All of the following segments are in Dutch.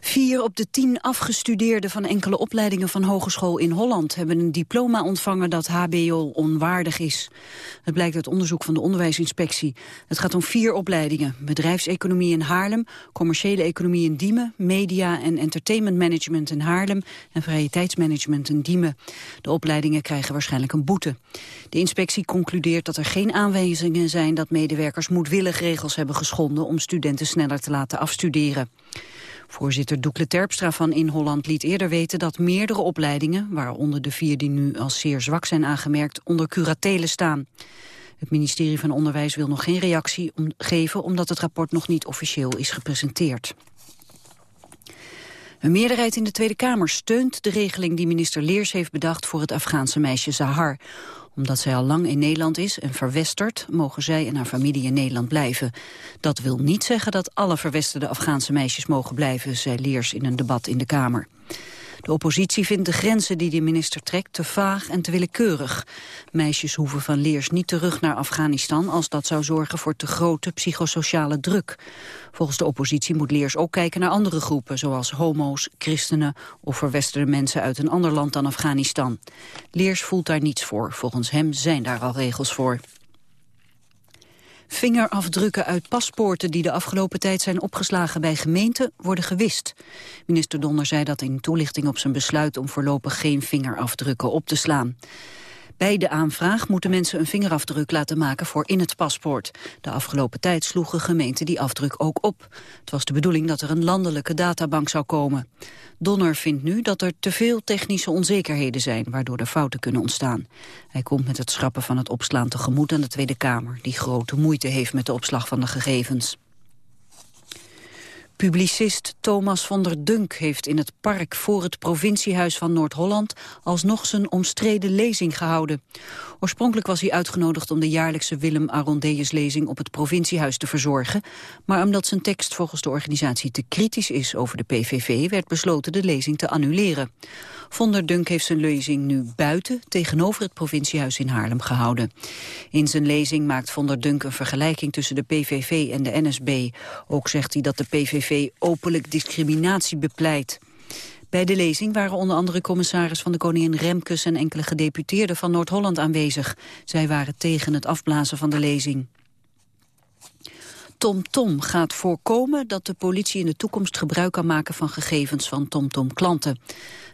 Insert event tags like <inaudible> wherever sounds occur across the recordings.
Vier op de tien afgestudeerden van enkele opleidingen van hogeschool in Holland hebben een diploma ontvangen dat hbo onwaardig is. Het blijkt uit onderzoek van de onderwijsinspectie. Het gaat om vier opleidingen. Bedrijfseconomie in Haarlem, commerciële economie in Diemen, media en entertainment management in Haarlem en vrije tijdsmanagement in Diemen. De opleidingen krijgen waarschijnlijk een boete. De inspectie concludeert dat er geen aanwijzingen zijn dat medewerkers moedwillig regels hebben geschonden om studenten sneller te laten afstuderen. Voorzitter Doekle Terpstra van In Holland liet eerder weten dat meerdere opleidingen, waaronder de vier die nu als zeer zwak zijn aangemerkt, onder curatele staan. Het ministerie van Onderwijs wil nog geen reactie geven omdat het rapport nog niet officieel is gepresenteerd. Een meerderheid in de Tweede Kamer steunt de regeling die minister Leers heeft bedacht voor het Afghaanse meisje Zahar omdat zij al lang in Nederland is en verwesterd, mogen zij en haar familie in Nederland blijven. Dat wil niet zeggen dat alle verwesterde Afghaanse meisjes mogen blijven, zei Leers in een debat in de Kamer. De oppositie vindt de grenzen die de minister trekt te vaag en te willekeurig. Meisjes hoeven van leers niet terug naar Afghanistan als dat zou zorgen voor te grote psychosociale druk. Volgens de oppositie moet leers ook kijken naar andere groepen, zoals homo's, christenen of verwesterde mensen uit een ander land dan Afghanistan. Leers voelt daar niets voor. Volgens hem zijn daar al regels voor. Vingerafdrukken uit paspoorten die de afgelopen tijd zijn opgeslagen bij gemeenten worden gewist. Minister Donner zei dat in toelichting op zijn besluit om voorlopig geen vingerafdrukken op te slaan. Bij de aanvraag moeten mensen een vingerafdruk laten maken voor in het paspoort. De afgelopen tijd sloegen gemeenten die afdruk ook op. Het was de bedoeling dat er een landelijke databank zou komen. Donner vindt nu dat er te veel technische onzekerheden zijn... waardoor er fouten kunnen ontstaan. Hij komt met het schrappen van het opslaan tegemoet aan de Tweede Kamer... die grote moeite heeft met de opslag van de gegevens. Publicist Thomas van der Dunk heeft in het park voor het provinciehuis van Noord-Holland alsnog zijn omstreden lezing gehouden. Oorspronkelijk was hij uitgenodigd om de jaarlijkse Willem Arondeus lezing op het provinciehuis te verzorgen, maar omdat zijn tekst volgens de organisatie te kritisch is over de PVV werd besloten de lezing te annuleren. Von der Dunk heeft zijn lezing nu buiten tegenover het provinciehuis in Haarlem gehouden. In zijn lezing maakt Von der Dunk een vergelijking tussen de PVV en de NSB. Ook zegt hij dat de PVV openlijk discriminatie bepleit. Bij de lezing waren onder andere commissaris van de Koningin Remkes en enkele gedeputeerden van Noord-Holland aanwezig. Zij waren tegen het afblazen van de lezing. TomTom Tom gaat voorkomen dat de politie in de toekomst gebruik kan maken van gegevens van TomTom klanten.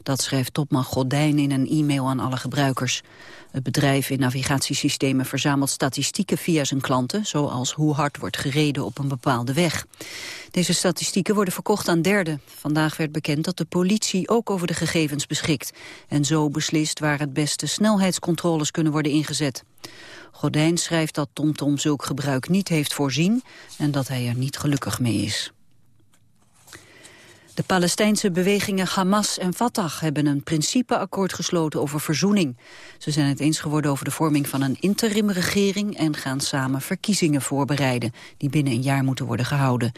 Dat schrijft topman Godijn in een e-mail aan alle gebruikers. Het bedrijf in navigatiesystemen verzamelt statistieken via zijn klanten, zoals hoe hard wordt gereden op een bepaalde weg. Deze statistieken worden verkocht aan derden. Vandaag werd bekend dat de politie ook over de gegevens beschikt en zo beslist waar het beste snelheidscontroles kunnen worden ingezet. Godijn schrijft dat TomTom zulk gebruik niet heeft voorzien en dat hij er niet gelukkig mee is. De Palestijnse bewegingen Hamas en Fatah hebben een principeakkoord gesloten over verzoening. Ze zijn het eens geworden over de vorming van een interimregering en gaan samen verkiezingen voorbereiden die binnen een jaar moeten worden gehouden.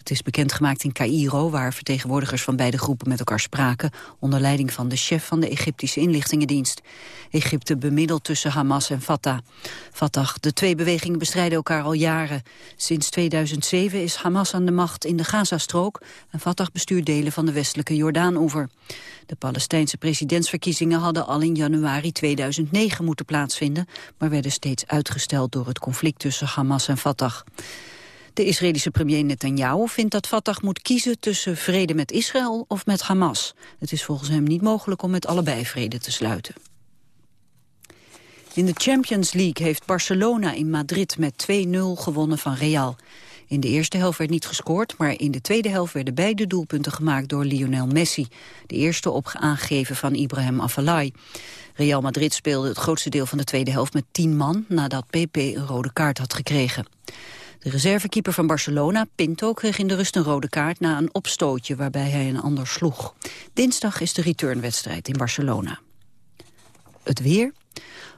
Het is bekendgemaakt in Cairo, waar vertegenwoordigers van beide groepen met elkaar spraken, onder leiding van de chef van de Egyptische inlichtingendienst. Egypte bemiddelt tussen Hamas en Fatah. Fatah, de twee bewegingen bestrijden elkaar al jaren. Sinds 2007 is Hamas aan de macht in de Gazastrook en Fatah bestuurt delen van de westelijke Jordaan-oever. De Palestijnse presidentsverkiezingen hadden al in januari 2009 moeten plaatsvinden, maar werden steeds uitgesteld door het conflict tussen Hamas en Fatah. De Israëlische premier Netanyahu vindt dat Fatah moet kiezen tussen vrede met Israël of met Hamas. Het is volgens hem niet mogelijk om met allebei vrede te sluiten. In de Champions League heeft Barcelona in Madrid met 2-0 gewonnen van Real. In de eerste helft werd niet gescoord, maar in de tweede helft werden beide doelpunten gemaakt door Lionel Messi. De eerste op aangeven van Ibrahim Afellay. Real Madrid speelde het grootste deel van de tweede helft met 10 man nadat PP een rode kaart had gekregen. De reservekeeper van Barcelona, Pinto, kreeg in de rust een rode kaart na een opstootje waarbij hij een ander sloeg. Dinsdag is de returnwedstrijd in Barcelona. Het weer.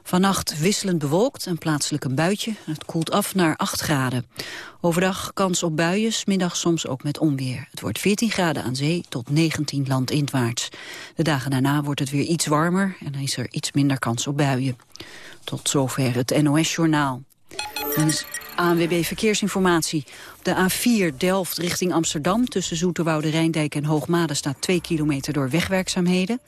Vannacht wisselend bewolkt en plaatselijk een buitje. Het koelt af naar 8 graden. Overdag kans op buien, middag soms ook met onweer. Het wordt 14 graden aan zee tot 19 landinwaarts. De dagen daarna wordt het weer iets warmer en is er iets minder kans op buien. Tot zover het NOS-journaal. Dan is ANWB Verkeersinformatie. Op de A4 Delft richting Amsterdam tussen Zoeterwoude, Rijndijk en Hoogmade staat 2 kilometer door wegwerkzaamheden.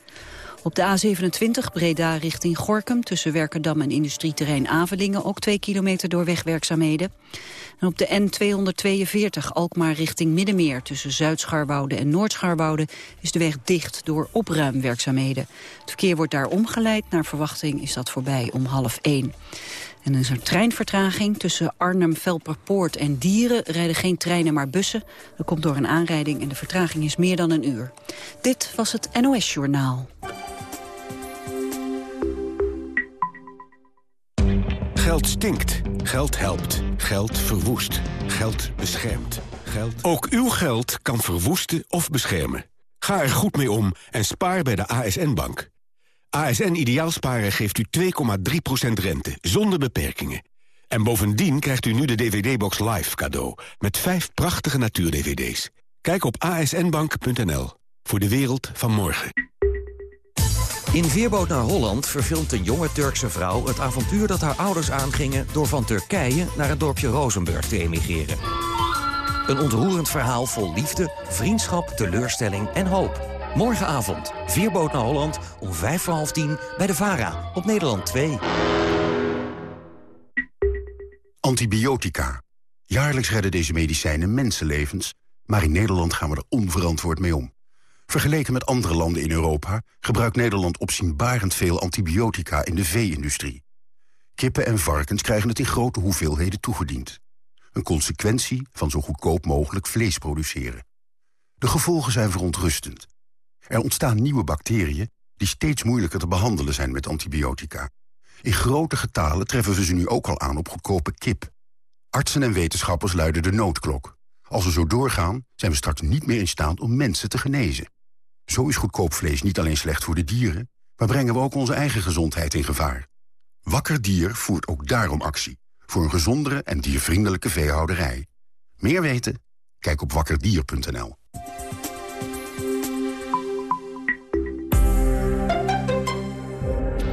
Op de A27 Breda richting Gorkum tussen Werkendam en industrieterrein Avelingen ook 2 kilometer door wegwerkzaamheden. En op de N242 Alkmaar richting Middenmeer tussen Zuid-Scharwoude en Noord-Scharwoude is de weg dicht door opruimwerkzaamheden. Het verkeer wordt daar omgeleid. Naar verwachting is dat voorbij om half 1. En er is een treinvertraging tussen Arnhem, Velperpoort en Dieren. rijden geen treinen, maar bussen. Dat komt door een aanrijding en de vertraging is meer dan een uur. Dit was het NOS Journaal. Geld stinkt. Geld helpt. Geld verwoest. Geld beschermt. Geld... Ook uw geld kan verwoesten of beschermen. Ga er goed mee om en spaar bij de ASN-bank. ASN Ideaalsparen geeft u 2,3% rente, zonder beperkingen. En bovendien krijgt u nu de DVD-box Live cadeau... met vijf prachtige natuur-DVD's. Kijk op asnbank.nl voor de wereld van morgen. In Veerboot naar Holland verfilmt een jonge Turkse vrouw... het avontuur dat haar ouders aangingen... door van Turkije naar het dorpje Rozenburg te emigreren. Een ontroerend verhaal vol liefde, vriendschap, teleurstelling en hoop. Morgenavond, Veerboot naar Holland, om vijf voor half tien... bij de VARA, op Nederland 2. Antibiotica. Jaarlijks redden deze medicijnen mensenlevens... maar in Nederland gaan we er onverantwoord mee om. Vergeleken met andere landen in Europa... gebruikt Nederland opzienbarend veel antibiotica in de vee-industrie. Kippen en varkens krijgen het in grote hoeveelheden toegediend. Een consequentie van zo goedkoop mogelijk vlees produceren. De gevolgen zijn verontrustend. Er ontstaan nieuwe bacteriën die steeds moeilijker te behandelen zijn met antibiotica. In grote getalen treffen we ze nu ook al aan op goedkope kip. Artsen en wetenschappers luiden de noodklok. Als we zo doorgaan, zijn we straks niet meer in staat om mensen te genezen. Zo is goedkoop vlees niet alleen slecht voor de dieren... maar brengen we ook onze eigen gezondheid in gevaar. Wakker Dier voert ook daarom actie. Voor een gezondere en diervriendelijke veehouderij. Meer weten? Kijk op wakkerdier.nl.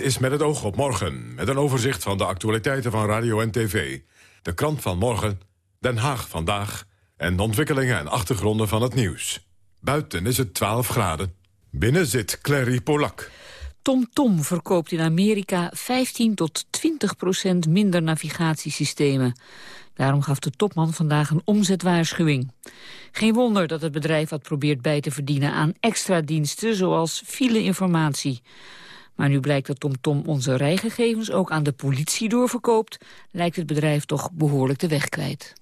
Is met het oog op morgen, met een overzicht van de actualiteiten van radio en tv. De krant van morgen, Den Haag vandaag en de ontwikkelingen en achtergronden van het nieuws. Buiten is het 12 graden. Binnen zit Clary Polak. TomTom Tom verkoopt in Amerika 15 tot 20 procent minder navigatiesystemen. Daarom gaf de topman vandaag een omzetwaarschuwing. Geen wonder dat het bedrijf wat probeert bij te verdienen aan extra diensten... zoals file-informatie. Maar nu blijkt dat TomTom onze rijgegevens ook aan de politie doorverkoopt... lijkt het bedrijf toch behoorlijk de weg kwijt.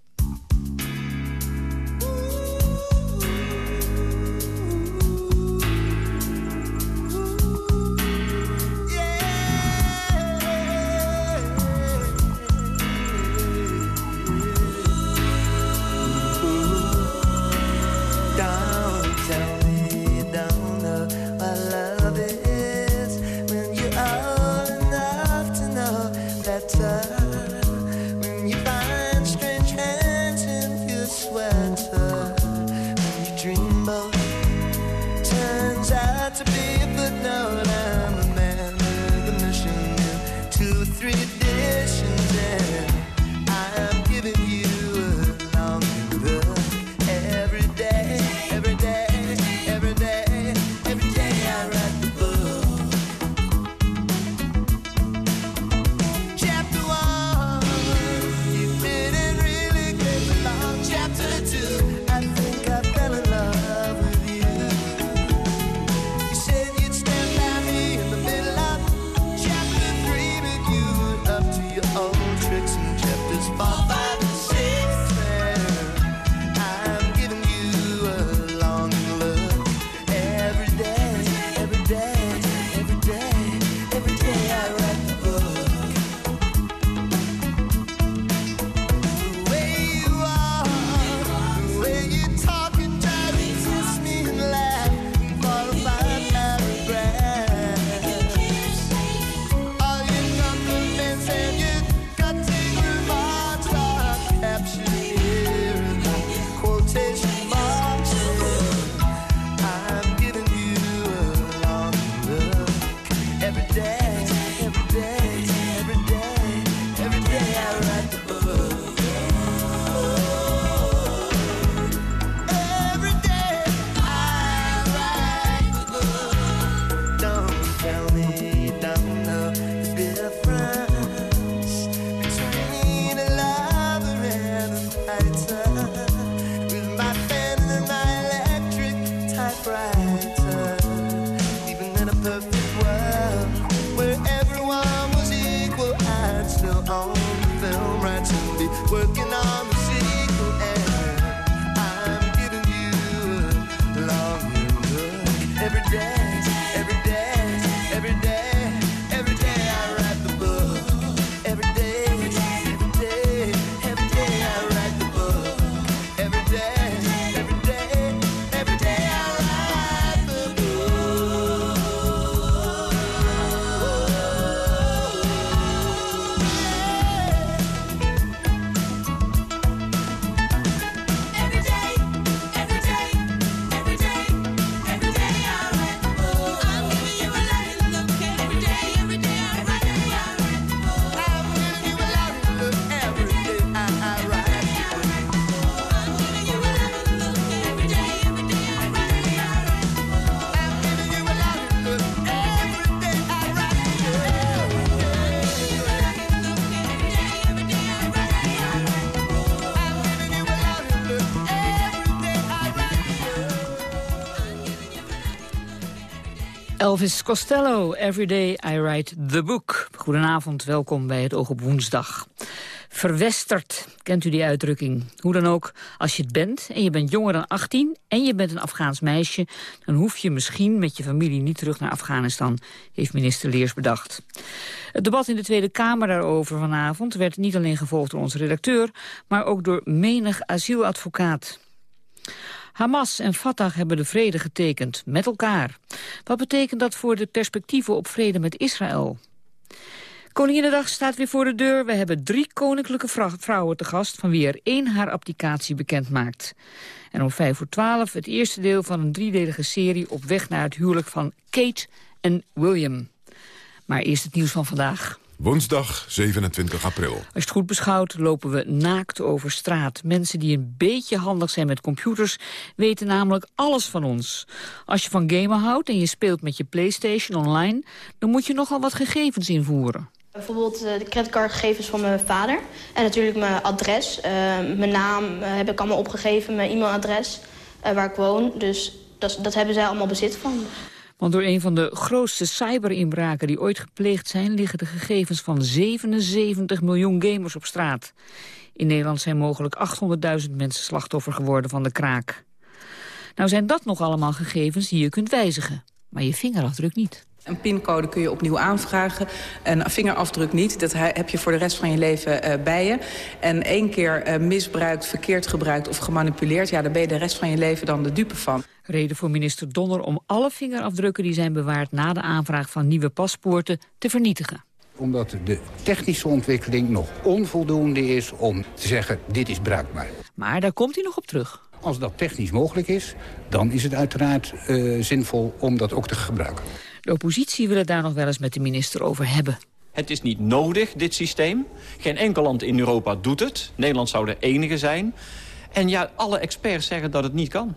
Elvis Costello, Everyday I Write the Book. Goedenavond, welkom bij het Oog op Woensdag. Verwesterd, kent u die uitdrukking? Hoe dan ook, als je het bent en je bent jonger dan 18... en je bent een Afghaans meisje... dan hoef je misschien met je familie niet terug naar Afghanistan... heeft minister Leers bedacht. Het debat in de Tweede Kamer daarover vanavond... werd niet alleen gevolgd door onze redacteur... maar ook door menig asieladvocaat. Hamas en Fatah hebben de vrede getekend, met elkaar. Wat betekent dat voor de perspectieven op vrede met Israël? Koninginnedag staat weer voor de deur. We hebben drie koninklijke vrouwen te gast... van wie er één haar abdicatie bekend maakt. En om vijf voor twaalf het eerste deel van een driedelige serie... op weg naar het huwelijk van Kate en William. Maar eerst het nieuws van vandaag. Woensdag 27 april. Als je het goed beschouwt lopen we naakt over straat. Mensen die een beetje handig zijn met computers weten namelijk alles van ons. Als je van gamen houdt en je speelt met je Playstation online... dan moet je nogal wat gegevens invoeren. Bijvoorbeeld eh, de creditcardgegevens van mijn vader. En natuurlijk mijn adres. Uh, mijn naam uh, heb ik allemaal opgegeven, mijn e-mailadres, waar ik woon. Dus dat, dat hebben zij allemaal bezit van. Want door een van de grootste cyberinbraken die ooit gepleegd zijn... liggen de gegevens van 77 miljoen gamers op straat. In Nederland zijn mogelijk 800.000 mensen slachtoffer geworden van de kraak. Nou zijn dat nog allemaal gegevens die je kunt wijzigen. Maar je vingerafdruk niet. Een pincode kun je opnieuw aanvragen. Een vingerafdruk niet. Dat heb je voor de rest van je leven uh, bij je. En één keer uh, misbruikt, verkeerd gebruikt of gemanipuleerd... ja, daar ben je de rest van je leven dan de dupe van. Reden voor minister Donner om alle vingerafdrukken die zijn bewaard... na de aanvraag van nieuwe paspoorten te vernietigen omdat de technische ontwikkeling nog onvoldoende is om te zeggen dit is bruikbaar. Maar daar komt hij nog op terug. Als dat technisch mogelijk is, dan is het uiteraard uh, zinvol om dat ook te gebruiken. De oppositie wil het daar nog wel eens met de minister over hebben. Het is niet nodig, dit systeem. Geen enkel land in Europa doet het. Nederland zou de enige zijn. En ja, alle experts zeggen dat het niet kan.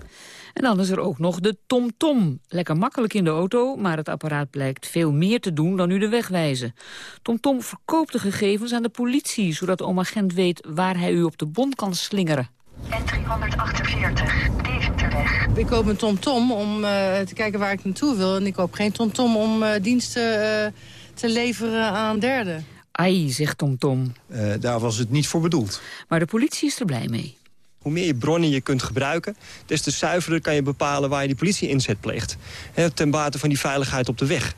En dan is er ook nog de TomTom. -tom. Lekker makkelijk in de auto, maar het apparaat blijkt veel meer te doen dan u de weg wijzen. TomTom -tom verkoopt de gegevens aan de politie, zodat de agent weet waar hij u op de bon kan slingeren. N348, Deventerweg. Ik koop een TomTom om uh, te kijken waar ik naartoe wil. En ik koop geen TomTom om uh, diensten uh, te leveren aan derden. Ai, zegt TomTom. -tom. daar was het niet voor bedoeld. Maar de politie is er blij mee. Hoe meer je bronnen je kunt gebruiken, des te zuiverder kan je bepalen waar je die politie inzet pleegt. ten bate van die veiligheid op de weg.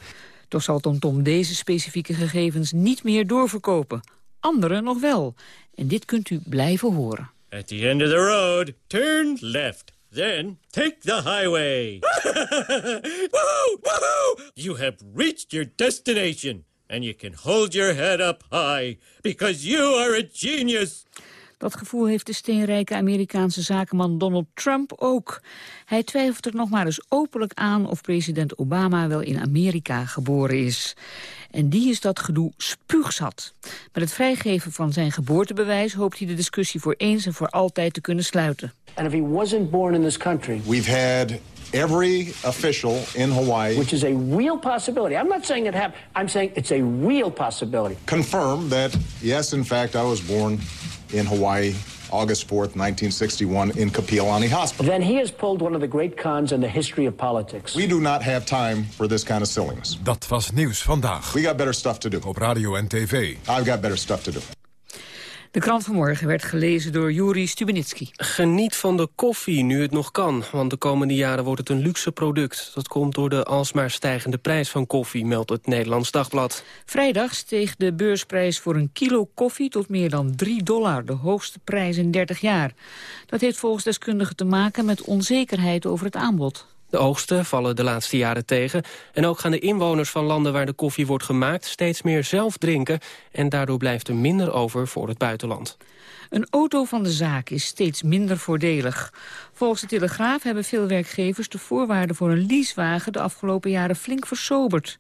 Toch zal TomTom deze specifieke gegevens niet meer doorverkopen. Anderen nog wel. En dit kunt u blijven horen. At the end of the road, turn left. Then take the highway. <laughs> woohoo! Woohoo! You have reached your destination. And you can hold your head up high. Because you are a genius. Dat gevoel heeft de steenrijke Amerikaanse zakenman Donald Trump ook. Hij twijfelt er nog maar eens openlijk aan of president Obama wel in Amerika geboren is. En die is dat gedoe spuugzat. Met het vrijgeven van zijn geboortebewijs hoopt hij de discussie voor eens en voor altijd te kunnen sluiten. And if he wasn't born in this country, we've had every official in Hawaii, which is a real possibility. I'm not saying it happened. I'm saying it's a real possibility. Confirm that yes, in fact, I was born in Hawaii August 4th, 1961, in Kapiolani Hospital. Then he has pulled one of the great cons in the history of politics. We do not have time for this kind of silliness. Dat was nieuws vandaag. We got better stuff to do. Op radio en tv. I've got better stuff to do. De krant van morgen werd gelezen door Juri Stubenitski. Geniet van de koffie nu het nog kan, want de komende jaren wordt het een luxe product. Dat komt door de alsmaar stijgende prijs van koffie, meldt het Nederlands Dagblad. Vrijdag steeg de beursprijs voor een kilo koffie tot meer dan 3 dollar, de hoogste prijs in 30 jaar. Dat heeft volgens deskundigen te maken met onzekerheid over het aanbod. De oogsten vallen de laatste jaren tegen. En ook gaan de inwoners van landen waar de koffie wordt gemaakt... steeds meer zelf drinken. En daardoor blijft er minder over voor het buitenland. Een auto van de zaak is steeds minder voordelig. Volgens de Telegraaf hebben veel werkgevers de voorwaarden voor een leasewagen de afgelopen jaren flink versoberd.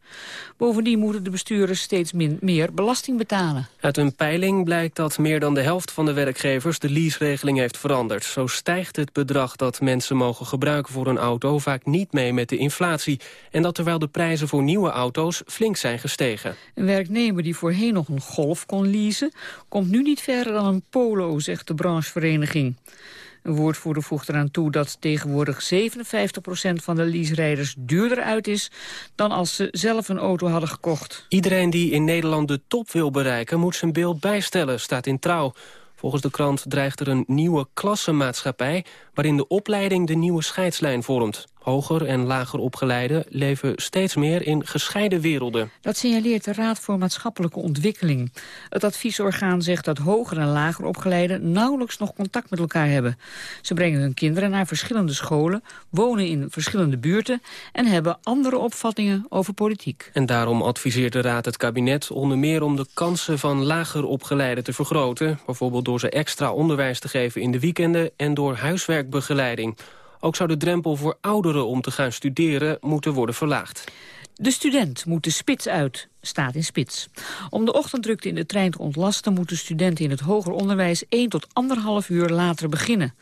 Bovendien moeten de bestuurders steeds meer belasting betalen. Uit een peiling blijkt dat meer dan de helft van de werkgevers de leaseregeling heeft veranderd. Zo stijgt het bedrag dat mensen mogen gebruiken voor een auto vaak niet mee met de inflatie. En dat terwijl de prijzen voor nieuwe auto's flink zijn gestegen. Een werknemer die voorheen nog een Golf kon leasen, komt nu niet verder dan een Polo, zegt de branchevereniging. Een woordvoerder voegt eraan toe dat tegenwoordig 57% van de leaserijders duurder uit is... dan als ze zelf een auto hadden gekocht. Iedereen die in Nederland de top wil bereiken moet zijn beeld bijstellen, staat in Trouw. Volgens de krant dreigt er een nieuwe klassenmaatschappij... waarin de opleiding de nieuwe scheidslijn vormt. Hoger en lager opgeleiden leven steeds meer in gescheiden werelden. Dat signaleert de Raad voor Maatschappelijke Ontwikkeling. Het adviesorgaan zegt dat hoger en lager opgeleiden nauwelijks nog contact met elkaar hebben. Ze brengen hun kinderen naar verschillende scholen, wonen in verschillende buurten en hebben andere opvattingen over politiek. En daarom adviseert de Raad het kabinet onder meer om de kansen van lager opgeleiden te vergroten. Bijvoorbeeld door ze extra onderwijs te geven in de weekenden en door huiswerkbegeleiding. Ook zou de drempel voor ouderen om te gaan studeren moeten worden verlaagd. De student moet de spits uit, staat in spits. Om de ochtenddrukte in de trein te ontlasten... moeten studenten in het hoger onderwijs 1 tot 1,5 uur later beginnen.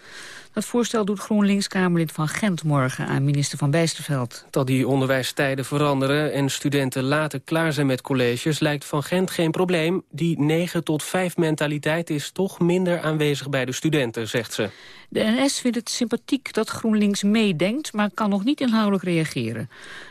Dat voorstel doet GroenLinks-Kamerlid van Gent morgen aan minister Van Bijsterveld. Dat die onderwijstijden veranderen en studenten later klaar zijn met colleges... lijkt Van Gent geen probleem. Die 9 tot 5 mentaliteit is toch minder aanwezig bij de studenten, zegt ze. De NS vindt het sympathiek dat GroenLinks meedenkt... maar kan nog niet inhoudelijk reageren.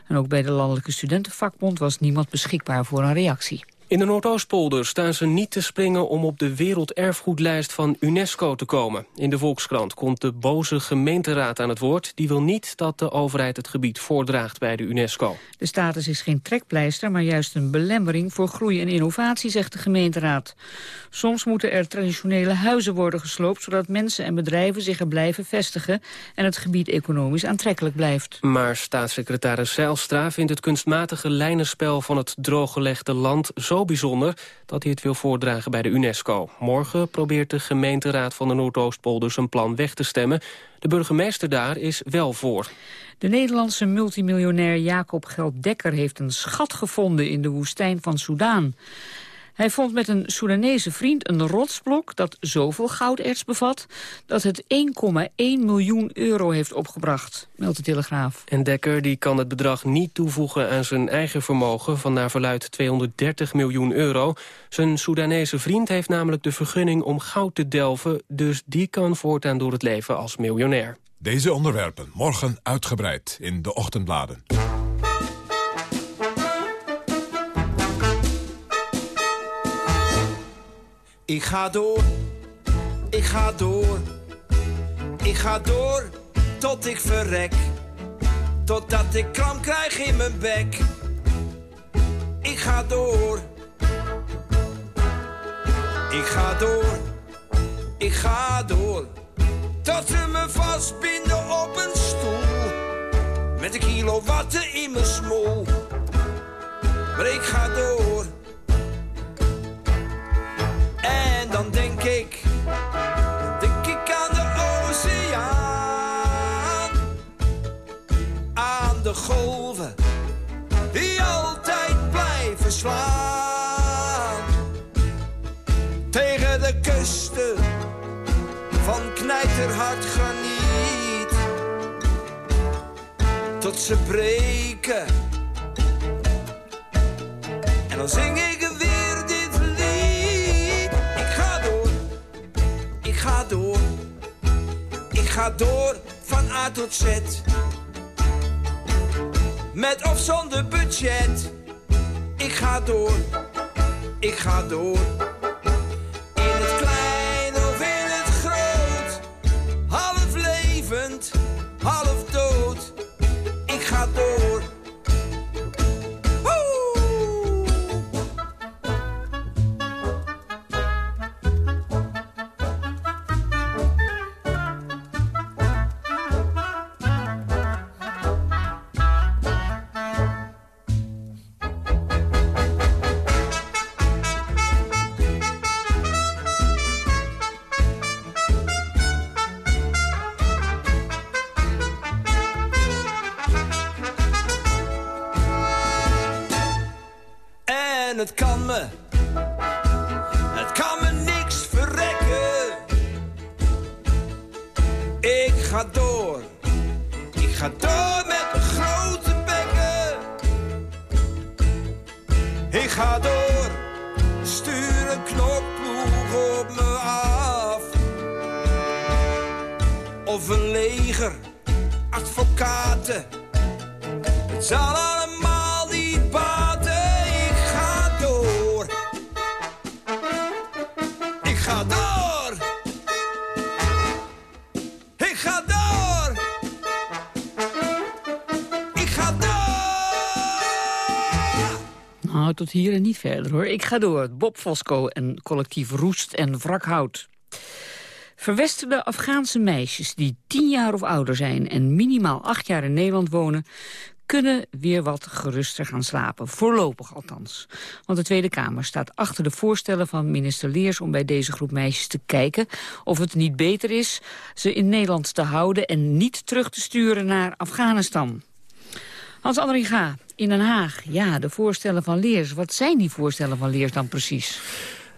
En ook bij de Landelijke Studentenvakbond was niemand beschikbaar voor een reactie. In de Noordoostpolder staan ze niet te springen om op de werelderfgoedlijst van UNESCO te komen. In de Volkskrant komt de boze gemeenteraad aan het woord. Die wil niet dat de overheid het gebied voordraagt bij de UNESCO. De status is geen trekpleister, maar juist een belemmering voor groei en innovatie, zegt de gemeenteraad. Soms moeten er traditionele huizen worden gesloopt, zodat mensen en bedrijven zich er blijven vestigen en het gebied economisch aantrekkelijk blijft. Maar staatssecretaris Zijlstra vindt het kunstmatige lijnenspel van het drooggelegde land zo bijzonder dat hij het wil voordragen bij de UNESCO. Morgen probeert de gemeenteraad van de Noordoostpolder zijn plan weg te stemmen. De burgemeester daar is wel voor. De Nederlandse multimiljonair Jacob Gelddekker heeft een schat gevonden in de woestijn van Soudaan. Hij vond met een Soedanese vriend een rotsblok dat zoveel gouderts bevat... dat het 1,1 miljoen euro heeft opgebracht, meldt de Telegraaf. En Dekker die kan het bedrag niet toevoegen aan zijn eigen vermogen... van naar verluid 230 miljoen euro. Zijn Soedanese vriend heeft namelijk de vergunning om goud te delven... dus die kan voortaan door het leven als miljonair. Deze onderwerpen morgen uitgebreid in de ochtendbladen. Ik ga door, ik ga door, ik ga door tot ik verrek. Totdat ik kramp krijg in mijn bek. Ik ga door, ik ga door, ik ga door. Tot ze me vastbinden op een stoel. Met een kilo watten in mijn smoel. Maar ik ga door. Ik, denk ik aan de oceaan. Aan de golven, die altijd blijven slaan. Tegen de kusten van knijterhard graniet. Tot ze breken. En dan zing ik ga door van A tot Z. Met of zonder budget. Ik ga door, ik ga door. Nou, tot hier en niet verder hoor. Ik ga door. Bob Fosco en collectief Roest en Wrakhout. Verwesterde Afghaanse meisjes die tien jaar of ouder zijn... en minimaal acht jaar in Nederland wonen kunnen weer wat geruster gaan slapen. Voorlopig althans. Want de Tweede Kamer staat achter de voorstellen van minister Leers... om bij deze groep meisjes te kijken of het niet beter is... ze in Nederland te houden en niet terug te sturen naar Afghanistan. Hans Andringa, in Den Haag. Ja, de voorstellen van Leers. Wat zijn die voorstellen van Leers dan precies?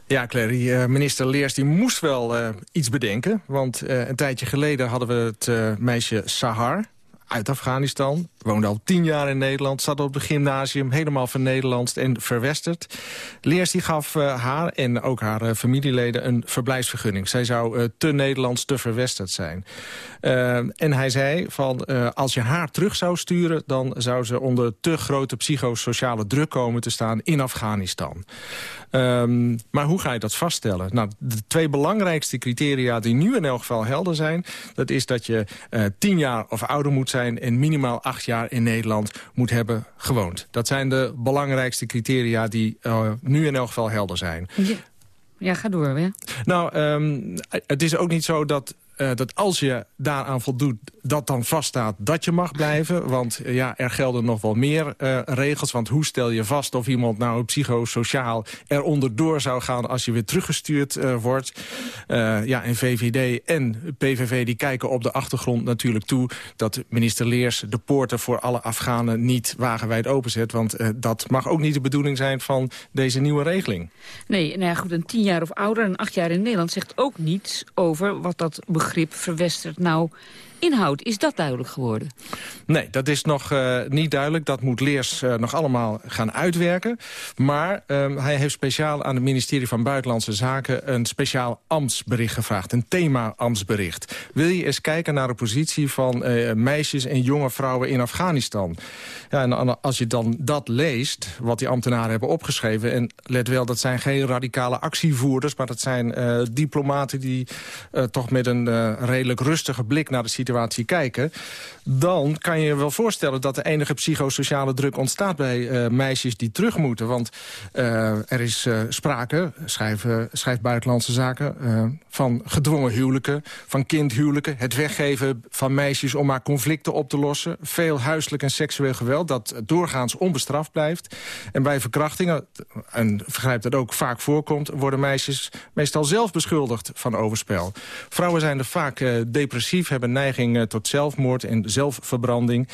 Ja, Clary, uh, minister Leers die moest wel uh, iets bedenken. Want uh, een tijdje geleden hadden we het meisje Sahar uit Afghanistan. Woonde al tien jaar in Nederland, zat op het gymnasium, helemaal vernederlandst en verwesterd. Leers die gaf uh, haar en ook haar uh, familieleden een verblijfsvergunning. Zij zou uh, te Nederlands, te verwesterd zijn. en hij zei van als je haar terug zou sturen... dan zou ze onder te grote psychosociale druk komen te staan in Afghanistan. Um, maar hoe ga je dat vaststellen? Nou, de twee belangrijkste criteria die nu in elk geval helder zijn... dat is dat je tien jaar of ouder moet zijn en minimaal acht jaar in Nederland moet hebben gewoond. Dat zijn de belangrijkste criteria die uh, nu in elk geval helder zijn. Ja, ja ga door. Nou, um, het is ook niet zo dat uh, dat als je daaraan voldoet, dat dan vaststaat dat je mag blijven. Want uh, ja, er gelden nog wel meer uh, regels. Want hoe stel je vast of iemand nou psychosociaal eronder door zou gaan... als je weer teruggestuurd wordt? ja, en VVD en PVV die kijken op de achtergrond natuurlijk toe... dat minister Leers de poorten voor alle Afghanen niet wagenwijd openzet. Want dat mag ook niet de bedoeling zijn van deze nieuwe regeling. Nee, nou ja, goed, een tien jaar of ouder en acht jaar in Nederland... zegt ook niets over wat dat begrip verwestert nou inhoud. Is dat duidelijk geworden? Nee, dat is nog uh, niet duidelijk. Dat moet Leers uh, nog allemaal gaan uitwerken. Maar uh, hij heeft speciaal aan het ministerie van Buitenlandse Zaken... een speciaal ambtsbericht gevraagd, een thema-ambtsbericht. Wil je eens kijken naar de positie van uh, meisjes en jonge vrouwen in Afghanistan? Ja, en als je dan dat leest, wat die ambtenaren hebben opgeschreven... en let wel, dat zijn geen radicale actievoerders... maar dat zijn diplomaten die toch met een redelijk rustige blik naar de situatie kijken... dan kan je je wel voorstellen dat er enige psychosociale druk ontstaat... bij uh, meisjes die terug moeten. Want uh, er is sprake, schrijft Buitenlandse Zaken... van gedwongen huwelijken, van kindhuwelijken... het weggeven van meisjes om maar conflicten op te lossen... veel huiselijk en seksueel geweld dat doorgaans onbestraft blijft. En bij verkrachtingen, en vergrijp dat ook vaak voorkomt... worden meisjes meestal zelf beschuldigd van overspel. Vrouwen zijn vaak depressief, hebben neiging neiging tot zelfmoord en zelfverbranding.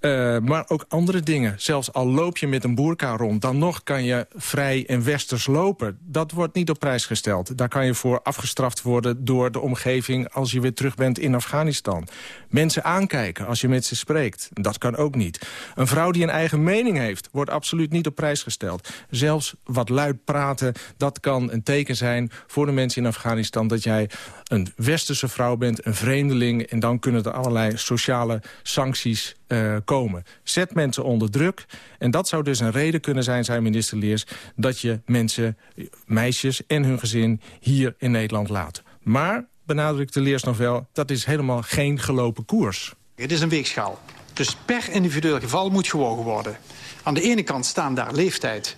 Uh, maar ook andere dingen. Zelfs al loop je met een boerka rond... dan nog kan je vrij en westers lopen. Dat wordt niet op prijs gesteld. Daar kan je voor afgestraft worden door de omgeving... als je weer terug bent in Afghanistan. Mensen aankijken als je met ze spreekt. Dat kan ook niet. Een vrouw die een eigen mening heeft... wordt absoluut niet op prijs gesteld. Zelfs wat luid praten, dat kan een teken zijn... voor de mensen in Afghanistan dat jij een westerse vrouw bent... een vreemdeling en dan kunnen er allerlei sociale sancties uh, komen. Zet mensen onder druk. En dat zou dus een reden kunnen zijn, zei minister Leers... dat je mensen, meisjes en hun gezin hier in Nederland laat. Maar, benadrukte Leers nog wel, dat is helemaal geen gelopen koers. Het is een weegschaal. Dus per individueel geval moet gewogen worden. Aan de ene kant staan daar leeftijd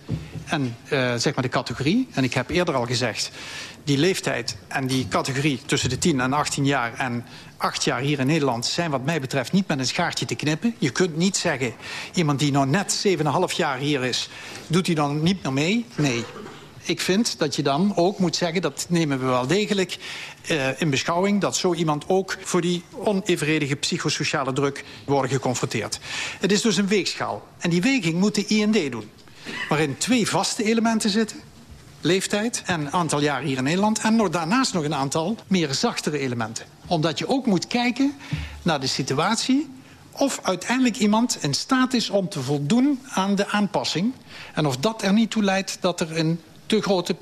en uh, zeg maar de categorie. En ik heb eerder al gezegd, die leeftijd en die categorie tussen de 10 en 18 jaar... en acht jaar hier in Nederland zijn wat mij betreft niet met een schaartje te knippen. Je kunt niet zeggen, iemand die nou net 7,5 jaar hier is... doet hij dan niet meer mee? Nee. Ik vind dat je dan ook moet zeggen, dat nemen we wel degelijk uh, in beschouwing... dat zo iemand ook voor die onevenredige psychosociale druk wordt geconfronteerd. Het is dus een weegschaal. En die weging moet de IND doen. Waarin twee vaste elementen zitten leeftijd en aantal jaren hier in Nederland. En daarnaast nog een aantal meer zachtere elementen. Omdat je ook moet kijken naar de situatie... of uiteindelijk iemand in staat is om te voldoen aan de aanpassing. En of dat er niet toe leidt dat er een te grote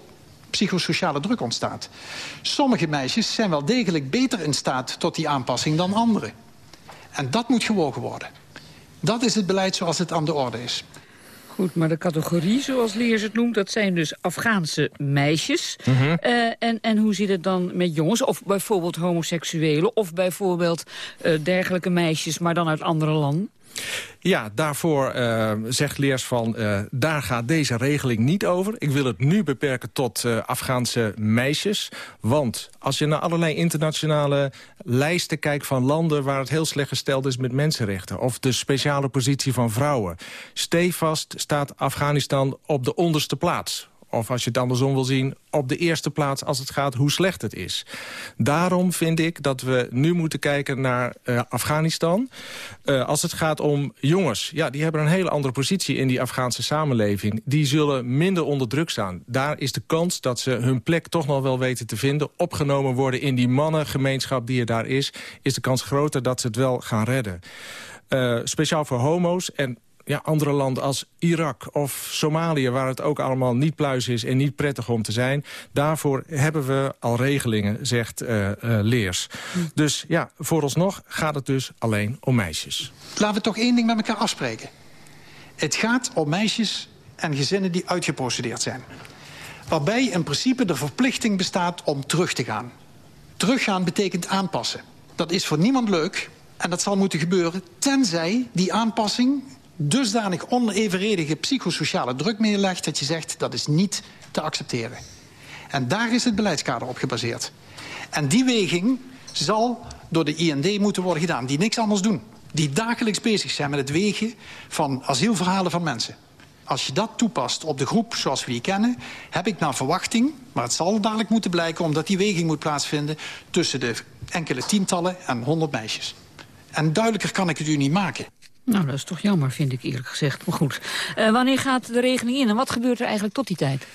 psychosociale druk ontstaat. Sommige meisjes zijn wel degelijk beter in staat tot die aanpassing dan anderen. En dat moet gewogen worden. Dat is het beleid zoals het aan de orde is. Goed, maar de categorie, zoals Leers het noemt... dat zijn dus Afghaanse meisjes. Mhm. Eh, en, en hoe zit het dan met jongens? Of bijvoorbeeld homoseksuelen? Of bijvoorbeeld eh, dergelijke meisjes, maar dan uit andere landen? Ja, daarvoor uh, zegt Leers van, uh, daar gaat deze regeling niet over. Ik wil het nu beperken tot uh, Afghaanse meisjes. Want als je naar allerlei internationale lijsten kijkt van landen... waar het heel slecht gesteld is met mensenrechten... of de speciale positie van vrouwen... stevast staat Afghanistan op de onderste plaats of als je het andersom wil zien, op de eerste plaats als het gaat hoe slecht het is. Daarom vind ik dat we nu moeten kijken naar uh, Afghanistan. Uh, als het gaat om jongens, ja, die hebben een hele andere positie in die Afghaanse samenleving. Die zullen minder onder druk staan. Daar is de kans dat ze hun plek toch nog wel weten te vinden. Opgenomen worden in die mannengemeenschap die er daar is. Is de kans groter dat ze het wel gaan redden. Uh, speciaal voor homo's en ja, andere landen als Irak of Somalië... waar het ook allemaal niet pluis is en niet prettig om te zijn... daarvoor hebben we al regelingen, zegt uh, uh, Leers. Dus ja, vooralsnog gaat het dus alleen om meisjes. Laten we toch één ding met elkaar afspreken. Het gaat om meisjes en gezinnen die uitgeprocedeerd zijn. Waarbij in principe de verplichting bestaat om terug te gaan. Teruggaan betekent aanpassen. Dat is voor niemand leuk en dat zal moeten gebeuren... tenzij die aanpassing dusdanig onevenredige psychosociale druk neerlegt... dat je zegt dat is niet te accepteren. En daar is het beleidskader op gebaseerd. En die weging zal door de IND moeten worden gedaan, die niks anders doen. Die dagelijks bezig zijn met het wegen van asielverhalen van mensen. Als je dat toepast op de groep zoals we die kennen... heb ik naar verwachting, maar het zal dadelijk moeten blijken... omdat die weging moet plaatsvinden tussen de enkele tientallen en honderd meisjes. En duidelijker kan ik het u niet maken. Nou, dat is toch jammer, vind ik eerlijk gezegd. Maar goed, uh, wanneer gaat de regeling in en wat gebeurt er eigenlijk tot die tijd?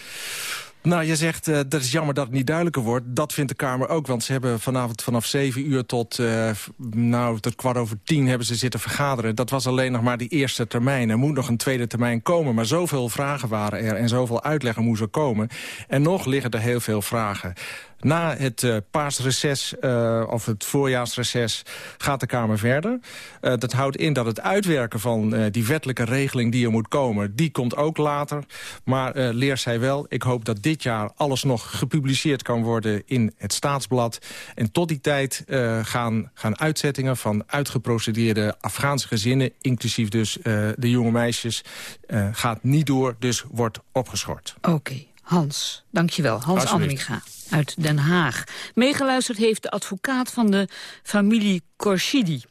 Nou, je zegt, uh, dat is jammer dat het niet duidelijker wordt. Dat vindt de Kamer ook, want ze hebben vanavond vanaf 7 uur tot, uh, nou, tot kwart over tien hebben ze zitten vergaderen. Dat was alleen nog maar die eerste termijn. Er moet nog een tweede termijn komen, maar zoveel vragen waren er en zoveel uitleggen moesten komen. En nog liggen er heel veel vragen. Na het uh, paasreces, uh, of het voorjaarsreces, gaat de Kamer verder. Uh, dat houdt in dat het uitwerken van die wettelijke regeling die er moet komen... die komt ook later. Maar leer zij wel, ik hoop dat dit jaar alles nog gepubliceerd kan worden... in het Staatsblad. En tot die tijd gaan, gaan uitzettingen van uitgeprocedeerde Afghaanse gezinnen... inclusief dus de jonge meisjes, gaat niet door, dus wordt opgeschort. Oké. Hans, dankjewel. Hans Andringa uit Den Haag. Meegeluisterd heeft de advocaat van de familie Korshidi.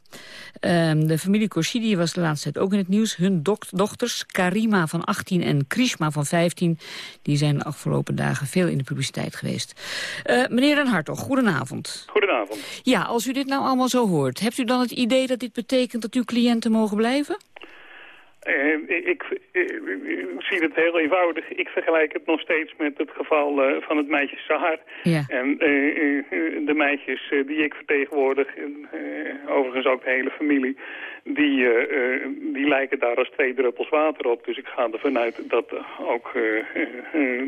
Um, de familie Korshidi was de laatste tijd ook in het nieuws. Hun dochters, Karima van 18 en Krishma van 15... die zijn de afgelopen dagen veel in de publiciteit geweest. Uh, meneer Den Hartog, goedenavond. Goedenavond. Ja, als u dit nou allemaal zo hoort... hebt u dan het idee dat dit betekent dat uw cliënten mogen blijven? Uh, ik, zie het heel eenvoudig. Ik vergelijk het nog steeds met het geval uh, van het meisje Sahar. Ja. En de meisjes die ik vertegenwoordig, overigens ook de hele familie, die, die lijken daar als twee druppels water op. Dus ik ga ervan uit dat ook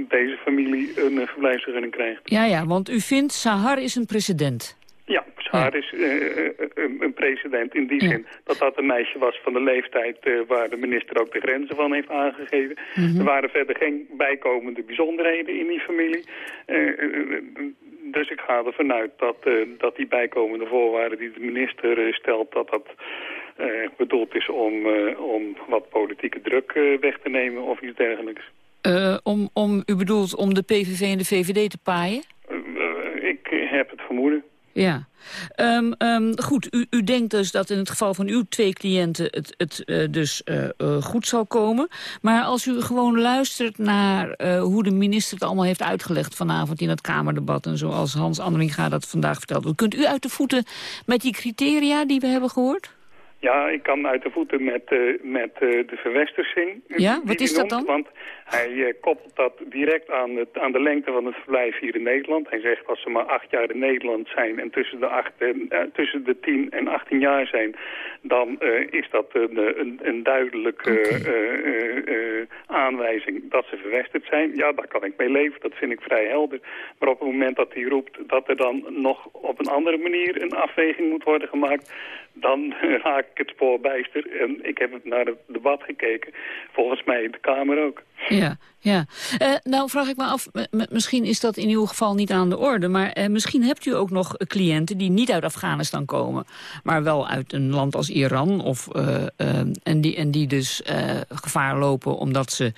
deze familie een verblijfsvergunning krijgt. Ja, ja, want u vindt Sahar is een precedent. Ja, ja. is uh, een precedent in die ja. zin dat dat een meisje was van de leeftijd uh, waar de minister ook de grenzen van heeft aangegeven. Mm -hmm. Er waren verder geen bijkomende bijzonderheden in die familie. Uh, dus ik ga ervan uit dat, dat die bijkomende voorwaarden die de minister stelt, dat dat bedoeld is om, om wat politieke druk weg te nemen of iets dergelijks. om, om, u bedoelt om de PVV en de VVD te paaien? ik heb het vermoeden. Ja. Um, um, goed, u, u denkt dus dat in het geval van uw twee cliënten het, het uh, dus uh, uh, goed zal komen. Maar als u gewoon luistert naar hoe de minister het allemaal heeft uitgelegd vanavond in het Kamerdebat... en zoals Hans Andringa dat vandaag vertelde. Kunt u uit de voeten met die criteria die we hebben gehoord? Ja, ik kan uit de voeten met, uh, met uh, de verwestersing. Ja, wat is dat dan? Want hij uh, koppelt dat direct aan, het, aan de lengte van het verblijf hier in Nederland. Hij zegt als ze maar acht jaar in Nederland zijn en tussen de, acht, tussen de 10 en 18 jaar zijn... dan is dat een, een, een duidelijke aanwijzing dat ze verwesterd zijn. Ja, daar kan ik mee leven, dat vind ik vrij helder. Maar op het moment dat hij roept dat er dan nog op een andere manier een afweging moet worden gemaakt, dan <laughs> haak ik het spoor bijster. En ik heb naar het debat gekeken, volgens mij in de Kamer ook. Ja, ja. Uh, nou vraag ik me af, misschien is dat in uw geval niet aan de orde... maar uh, misschien hebt u ook nog cliënten die niet uit Afghanistan komen... maar wel uit een land als Iran. Of, uh, en, die, en die dus gevaar lopen omdat ze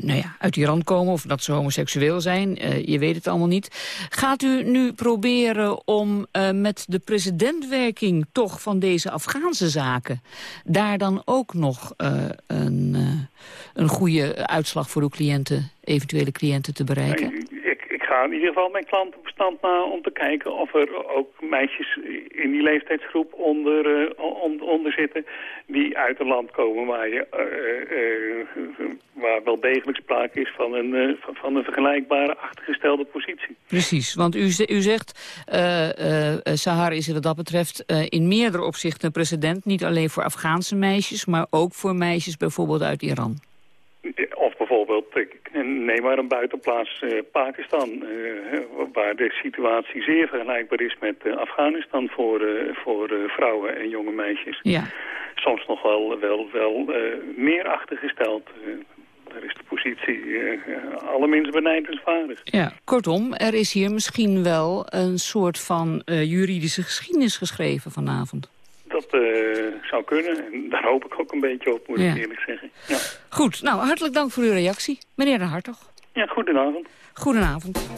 nou ja, uit Iran komen... of dat ze homoseksueel zijn. je weet het allemaal niet. Gaat u nu proberen om met de presidentwerking toch van deze Afghaanse zaken... daar dan ook nog een een goede uitslag voor uw cliënten, eventuele cliënten te bereiken? Ga in ieder geval mijn klantenbestand na om te kijken of er ook meisjes in die leeftijdsgroep onder, uh, onder zitten die uit een land komen waar, je, uh, uh, waar wel degelijk sprake is van een, van een vergelijkbare achtergestelde positie. Precies, want u, u zegt, Sahar is wat dat betreft in meerdere opzichten een precedent, niet alleen voor Afghaanse meisjes, maar ook voor meisjes bijvoorbeeld uit Iran. Of bijvoorbeeld, neem maar een buitenplaats uh, Pakistan, uh, waar de situatie zeer vergelijkbaar is met uh, Afghanistan voor, voor vrouwen en jonge meisjes. Ja. Soms nog wel, wel, wel meer achtergesteld. daar is de positie allerminst benijdenswaardig. Ja, kortom, er is hier misschien wel een soort van juridische geschiedenis geschreven vanavond. Uh, zou kunnen. En daar hoop ik ook een beetje op, moet ik eerlijk zeggen. Ja. Goed, nou, hartelijk dank voor uw reactie. Meneer de Hartog. Ja, goedenavond. Goedenavond.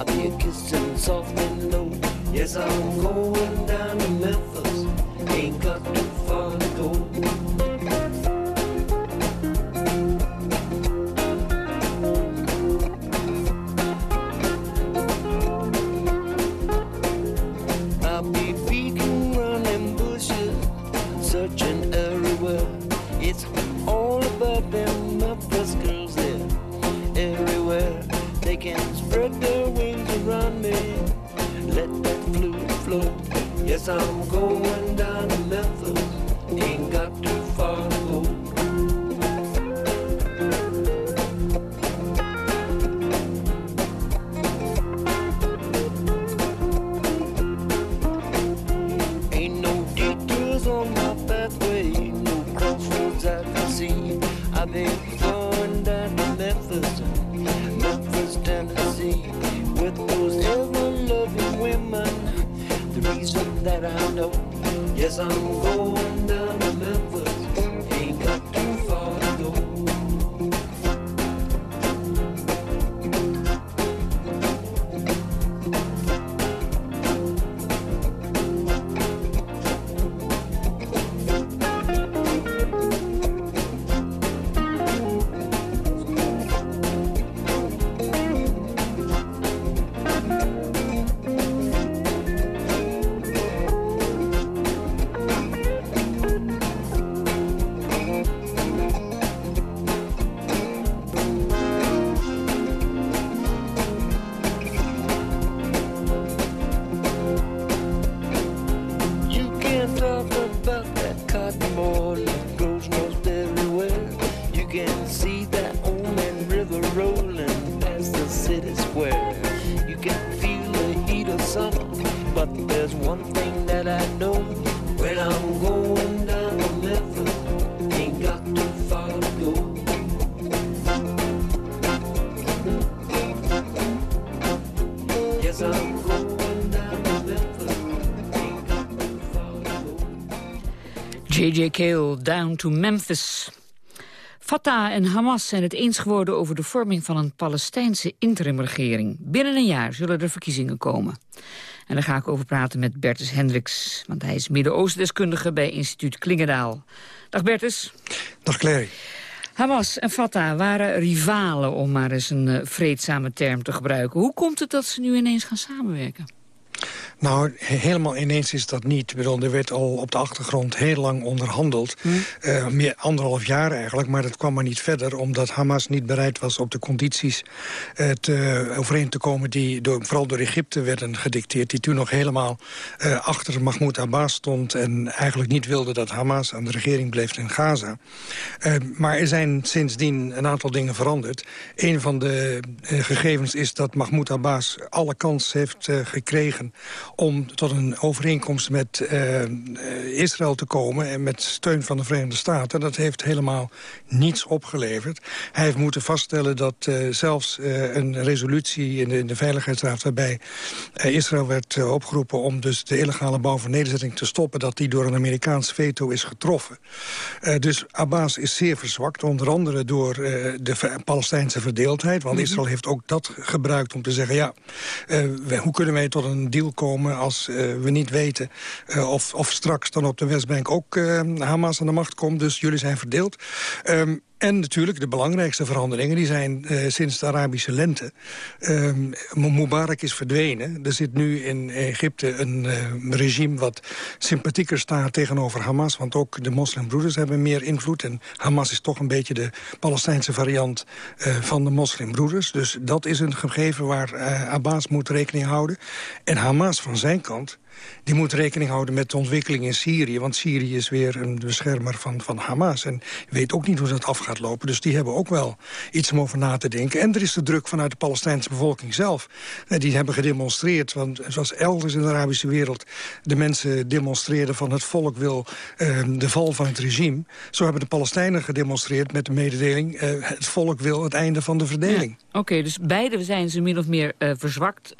I'll be a kissing soft and low. Yes, I'm going down to Memphis. I'm going down Yes, I'm going J.J. Cale, Down to Memphis. Fatah en Hamas zijn het eens geworden over de vorming van een Palestijnse interimregering. Binnen een jaar zullen er verkiezingen komen. En daar ga ik over praten met Bertus Hendricks. Want hij is Midden-Oosten-deskundige bij instituut Klingendaal. Dag Bertus. Dag Clary. Hamas en Fatah waren rivalen, om maar eens een uh, vreedzame term te gebruiken. Hoe komt het dat ze nu ineens gaan samenwerken? Nou, helemaal ineens is dat niet. Ik bedoel, er werd al op de achtergrond heel lang onderhandeld. Hm. Uh, meer anderhalf jaar eigenlijk, maar dat kwam maar niet verder... omdat Hamas niet bereid was op de condities uh, te, overeen te komen... die door, vooral door Egypte werden gedicteerd... die toen nog helemaal uh, achter Mahmoud Abbas stond... en eigenlijk niet wilde dat Hamas aan de regering bleef in Gaza. maar er zijn sindsdien een aantal dingen veranderd. Een van de gegevens is dat Mahmoud Abbas alle kans heeft gekregen om tot een overeenkomst met uh, Israël te komen... en met steun van de Verenigde Staten. Dat heeft helemaal niets opgeleverd. Hij heeft moeten vaststellen dat uh, zelfs uh, een resolutie in de, in de, Veiligheidsraad... waarbij Israël werd opgeroepen om dus de illegale bouw van nederzetting te stoppen... dat die door een Amerikaans veto is getroffen. dus Abbas is zeer verzwakt, onder andere door de Palestijnse verdeeldheid. Want mhm. Israël heeft ook dat gebruikt om te zeggen... ja, hoe kunnen wij tot een deal komen als uh, we niet weten uh, of, of straks dan op de Westbank ook uh, Hamas aan de macht komt. Dus jullie zijn verdeeld. Um, en natuurlijk de belangrijkste veranderingen, die zijn uh, sinds de Arabische lente. Uh, Mubarak is verdwenen. Er zit nu in Egypte een uh, regime wat sympathieker staat tegenover Hamas. Want ook de moslimbroeders hebben meer invloed. En Hamas is toch een beetje de Palestijnse variant van de moslimbroeders. Dus dat is een gegeven waar Abbas moet rekening houden. En Hamas van zijn kant die moet rekening houden met de ontwikkeling in Syrië. Want Syrië is weer een beschermer van, van Hamas. En weet ook niet hoe dat af gaat lopen. Dus die hebben ook wel iets om over na te denken. En er is de druk vanuit de Palestijnse bevolking zelf. Eh, die hebben gedemonstreerd. Want zoals elders in de Arabische wereld de mensen demonstreerden van het volk wil uh, de val van het regime. Zo hebben de Palestijnen gedemonstreerd met de mededeling... Uh, het volk wil het einde van de verdeling. Ja. Oké, dus beide zijn ze min of meer uh, verzwakt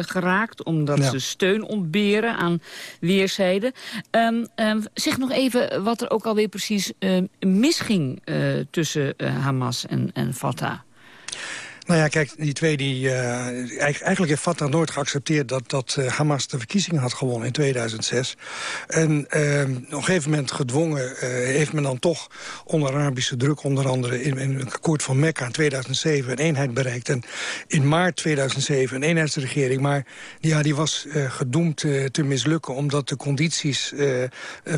geraakt... omdat ja. ze steun ontberen aan weerszijden. Um, um, zeg nog even wat er ook alweer precies uh, misging uh, tussen uh, Hamas en, en Fatah. Nou ja, kijk, die twee die... Uh, eigenlijk heeft Fatah nooit geaccepteerd dat, dat uh, Hamas de verkiezingen had gewonnen in 2006. En uh, op een gegeven moment gedwongen heeft men dan toch onder Arabische druk... onder andere in, in het akkoord van Mekka in 2007 een eenheid bereikt. En in maart 2007 een eenheidsregering. Maar ja, die was gedoemd te mislukken... omdat de condities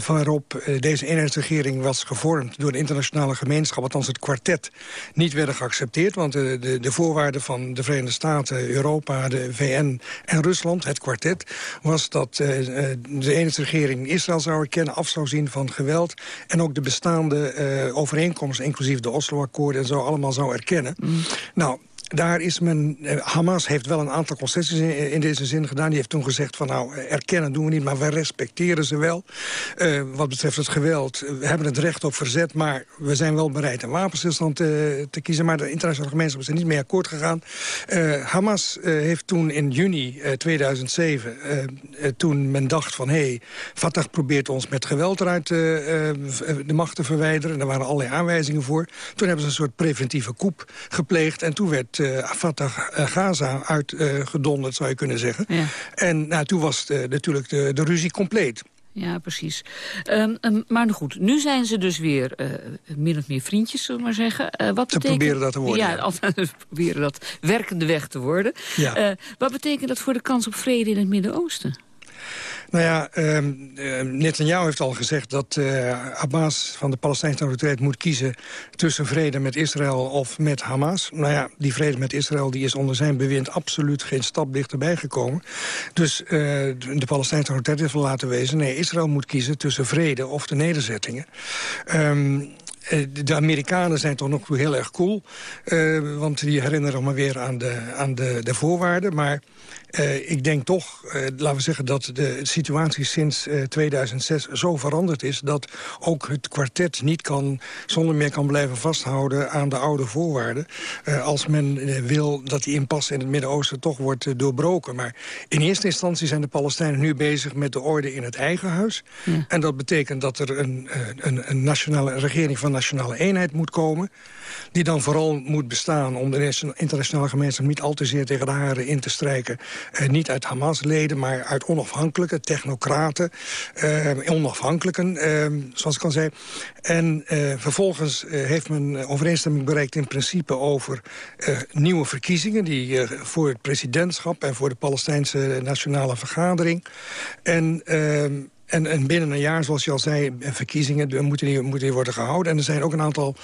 waarop deze eenheidsregering was gevormd... door de internationale gemeenschap, althans het kwartet, niet werden geaccepteerd. Want de, de voorwaarde van de Verenigde Staten, Europa, de VN en Rusland, het kwartet, was dat uh, de enige regering Israël zou erkennen, af zou zien van geweld en ook de bestaande uh, overeenkomsten, inclusief de Oslo-akkoorden en zo, allemaal zou erkennen. Mm. Nou, daar is men, eh, Hamas heeft wel een aantal concessies in, in, deze zin gedaan. Die heeft toen gezegd van nou, erkennen doen we niet, maar wij respecteren ze wel. Wat betreft het geweld, we hebben het recht op verzet... maar we zijn wel bereid een wapenstilstand te, te kiezen. Maar de internationale gemeenschap is er niet mee akkoord gegaan. Hamas heeft toen in juni 2007, toen men dacht van... hé, hey, Fatah probeert ons met geweld eruit de macht te verwijderen. En er waren allerlei aanwijzingen voor. Toen hebben ze een soort preventieve koep gepleegd. En toen werd uh, Fatah uh, Gaza uitgedonderd, zou je kunnen zeggen. Ja. En nou, toen was de, natuurlijk de, de ruzie compleet. Ja, precies. Um, um, maar goed, nu zijn ze dus weer uh, min of meer vriendjes, zullen we maar zeggen. Uh, wat ze betekent... proberen dat te worden. Ja, ja. <laughs> ze proberen dat werkende weg te worden. Ja. Uh, wat betekent dat voor de kans op vrede in het Midden-Oosten? Nou ja, uh, uh, Netanyahu heeft al gezegd dat uh, Abbas van de Palestijnse autoriteit moet kiezen tussen vrede met Israël of met Hamas. Nou ja, die vrede met Israël die is onder zijn bewind absoluut geen stap dichterbij gekomen. Dus uh, de Palestijnse autoriteit heeft wel laten wezen, nee, Israël moet kiezen tussen vrede of de nederzettingen. Um, de Amerikanen zijn toch nog heel erg cool. Want die herinneren me weer aan de, aan de, de voorwaarden. Maar uh, ik denk toch, uh, laten we zeggen dat de situatie sinds uh, 2006 zo veranderd is... dat ook het kwartet niet kan, zonder meer kan blijven vasthouden aan de oude voorwaarden. als men wil dat die impasse in het Midden-Oosten toch wordt doorbroken. Maar in eerste instantie zijn de Palestijnen nu bezig met de orde in het eigen huis. Ja. En dat betekent dat er een, een, een nationale regering van nationale eenheid moet komen die dan vooral moet bestaan om de internationale gemeenschap niet al te zeer tegen de haren in te strijken Eh, niet uit Hamas-leden, maar uit onafhankelijke technocraten. Uh, onafhankelijken, zoals ik al zei. En vervolgens heeft men overeenstemming bereikt in principe over nieuwe verkiezingen... die voor het presidentschap en voor de Palestijnse Nationale Vergadering. En ehm, en, en, binnen een jaar, zoals je al zei, verkiezingen moeten die, moeten die worden gehouden. En er zijn ook een aantal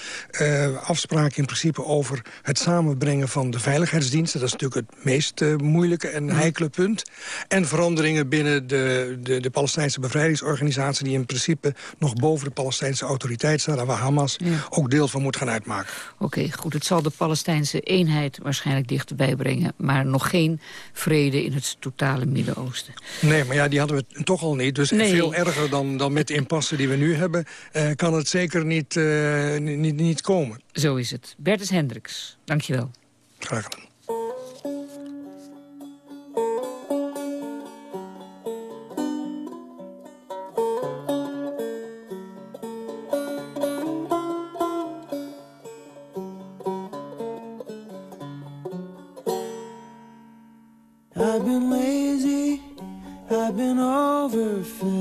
uh, afspraken in principe over het samenbrengen van de veiligheidsdiensten. Dat is natuurlijk het meest uh, moeilijke en heikele punt. En veranderingen binnen de, de, de Palestijnse bevrijdingsorganisatie... die in principe nog boven de Palestijnse autoriteit staat... waar Hamas ook deel van moet gaan uitmaken. Oké, goed. Het zal de Palestijnse eenheid waarschijnlijk dichterbij brengen... maar nog geen vrede in het totale Midden-Oosten. Nee, maar ja, die hadden we toch al niet. Dus nee veel erger dan, dan met de impasse die we nu hebben... Uh, kan het zeker niet, uh, niet, niet komen. Zo is het. Bertus Hendricks, dankjewel. Graag gedaan. I've been lazy, I've been overfed, I've been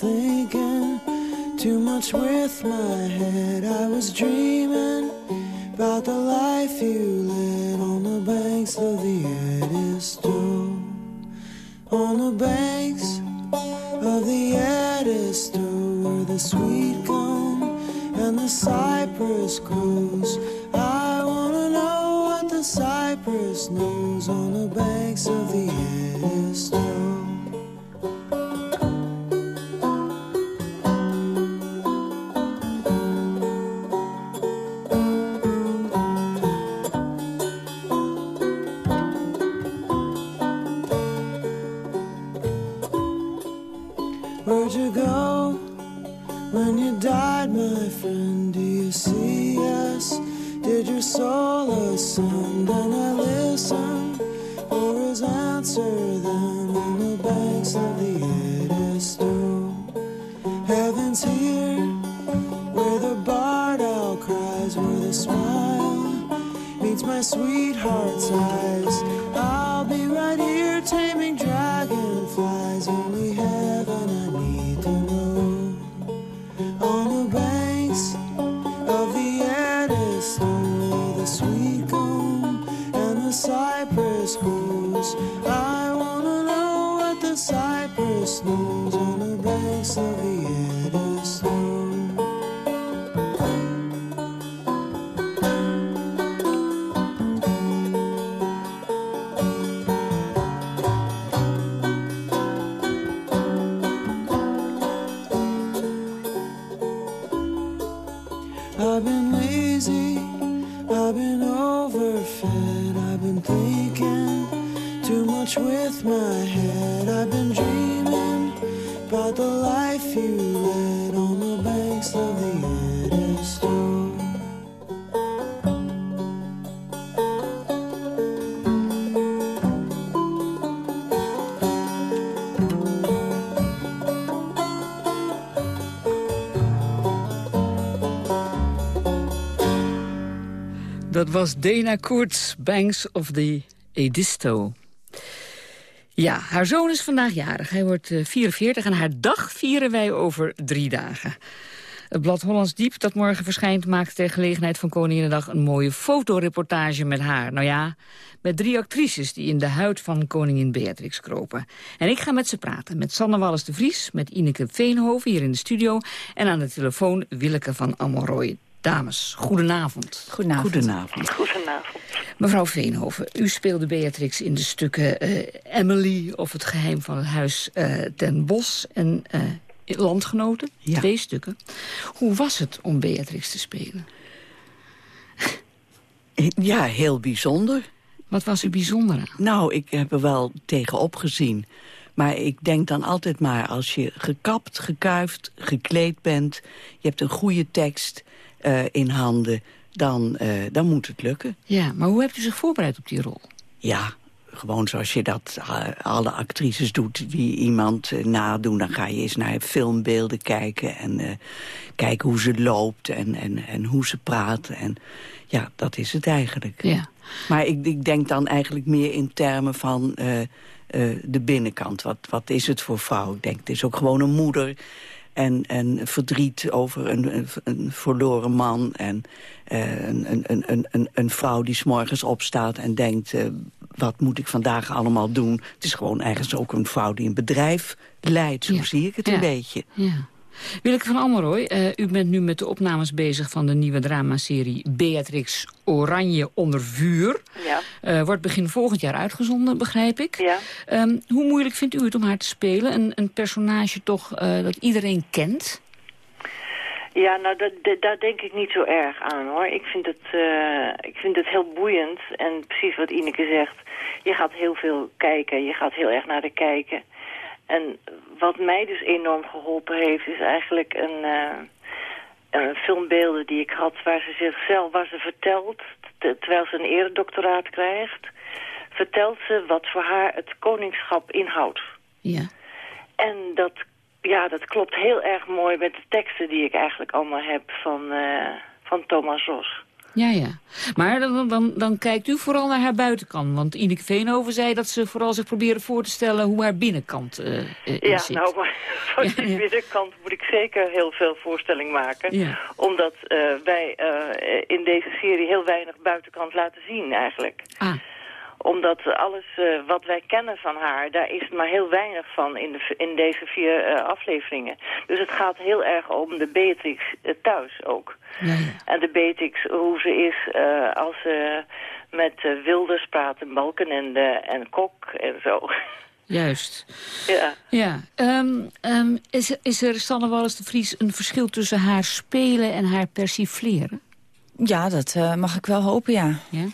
thinking too much with my head. I was dreaming I've been lazy, I've been overfed, I've been thinking too much with my head. Was Dana Koerts, Banks of the Edisto. Ja, haar zoon is vandaag jarig. Hij wordt 44 eh, en haar dag vieren wij over drie dagen. Het blad Hollands Diep dat morgen verschijnt... maakt ter gelegenheid van Koninginnedag een mooie fotoreportage met haar. Nou ja, met drie actrices die in de huid van koningin Beatrix kropen. En ik ga met ze praten. Met Sanne Wallis de Vries, met Ineke Veenhoven hier in de studio... en aan de telefoon Willeke van Amoroy. Dames, goedenavond. Goedenavond. Goedenavond. Goedenavond. Mevrouw Veenhoven, u speelde Beatrix in de stukken uh, Emily... of Het geheim van het huis uh, ten Bos en uh, Landgenoten. Ja. Twee stukken. Hoe was het om Beatrix te spelen? <laughs> Ja, heel bijzonder. Wat was er bijzonder aan? Nou, ik heb er wel tegenop gezien. Maar ik denk dan altijd maar, als je gekapt, gekuifd, gekleed bent... je hebt een goede tekst uh, in handen, dan, uh, dan moet het lukken. Ja, maar hoe hebt u zich voorbereid op die rol? Ja, gewoon zoals je dat eh, alle actrices doet die iemand uh, nadoen. Dan ga je eens naar filmbeelden kijken en uh, kijken hoe ze loopt en, en, en hoe ze praat. En ja, dat is het eigenlijk. Ja. Maar ik, ik denk dan eigenlijk meer in termen van de binnenkant. Wat, wat is het voor vrouw? Ik denk, het is ook gewoon een moeder en, en verdriet over een, een, verloren man. En uh, een, een, een, een, een vrouw die s'morgens opstaat en denkt... Uh, wat moet ik vandaag allemaal doen? Het is gewoon ergens ook een vrouw die een bedrijf leidt. Zo ja. zie ik het ja. een beetje. Ja. Willeke van Almeroy, uh, u bent nu met de opnames bezig van de nieuwe dramaserie Beatrix Oranje onder vuur. Ja. Uh, wordt begin volgend jaar uitgezonden, begrijp ik. Ja. Um, hoe moeilijk vindt u het om haar te spelen? Een, een personage toch uh, dat iedereen kent? Ja, nou, dat, dat, daar denk ik niet zo erg aan, hoor. Ik vind, het, uh, ik vind het heel boeiend. En precies wat Ineke zegt, je gaat heel veel kijken. Je gaat heel erg naar de kijken. En wat mij dus enorm geholpen heeft, is eigenlijk een, uh, een filmbeelden die ik had... waar ze zichzelf, waar ze vertelt, terwijl ze een eredoctoraat krijgt... vertelt ze wat voor haar het koningschap inhoudt. Ja. En dat, ja, dat klopt heel erg mooi met de teksten die ik eigenlijk allemaal heb van, uh, van Thomas Ros. Ja, ja. Maar dan, dan, dan kijkt u vooral naar haar buitenkant. Want Ineke Veenhoven zei dat ze vooral zich proberen voor te stellen hoe haar binnenkant uh, uh, ja, zit. nou, maar <laughs> voor ja, die ja. binnenkant moet ik zeker heel veel voorstelling maken. Ja. Omdat uh, wij in deze serie heel weinig buitenkant laten zien eigenlijk. Ah omdat alles uh, wat wij kennen van haar, daar is maar heel weinig van in, de, in deze vier uh, afleveringen. Dus het gaat heel erg om de Beatrix uh, thuis ook. Ja. En de Beatrix, hoe ze is als ze met Wilders praat en Balkenende en Kok en zo. Juist. Ja. ja. Um, um, is, is er, Sanne Wallis de Vries, een verschil tussen haar spelen en haar persifleren? Ja, dat mag ik wel hopen, ja. Ja?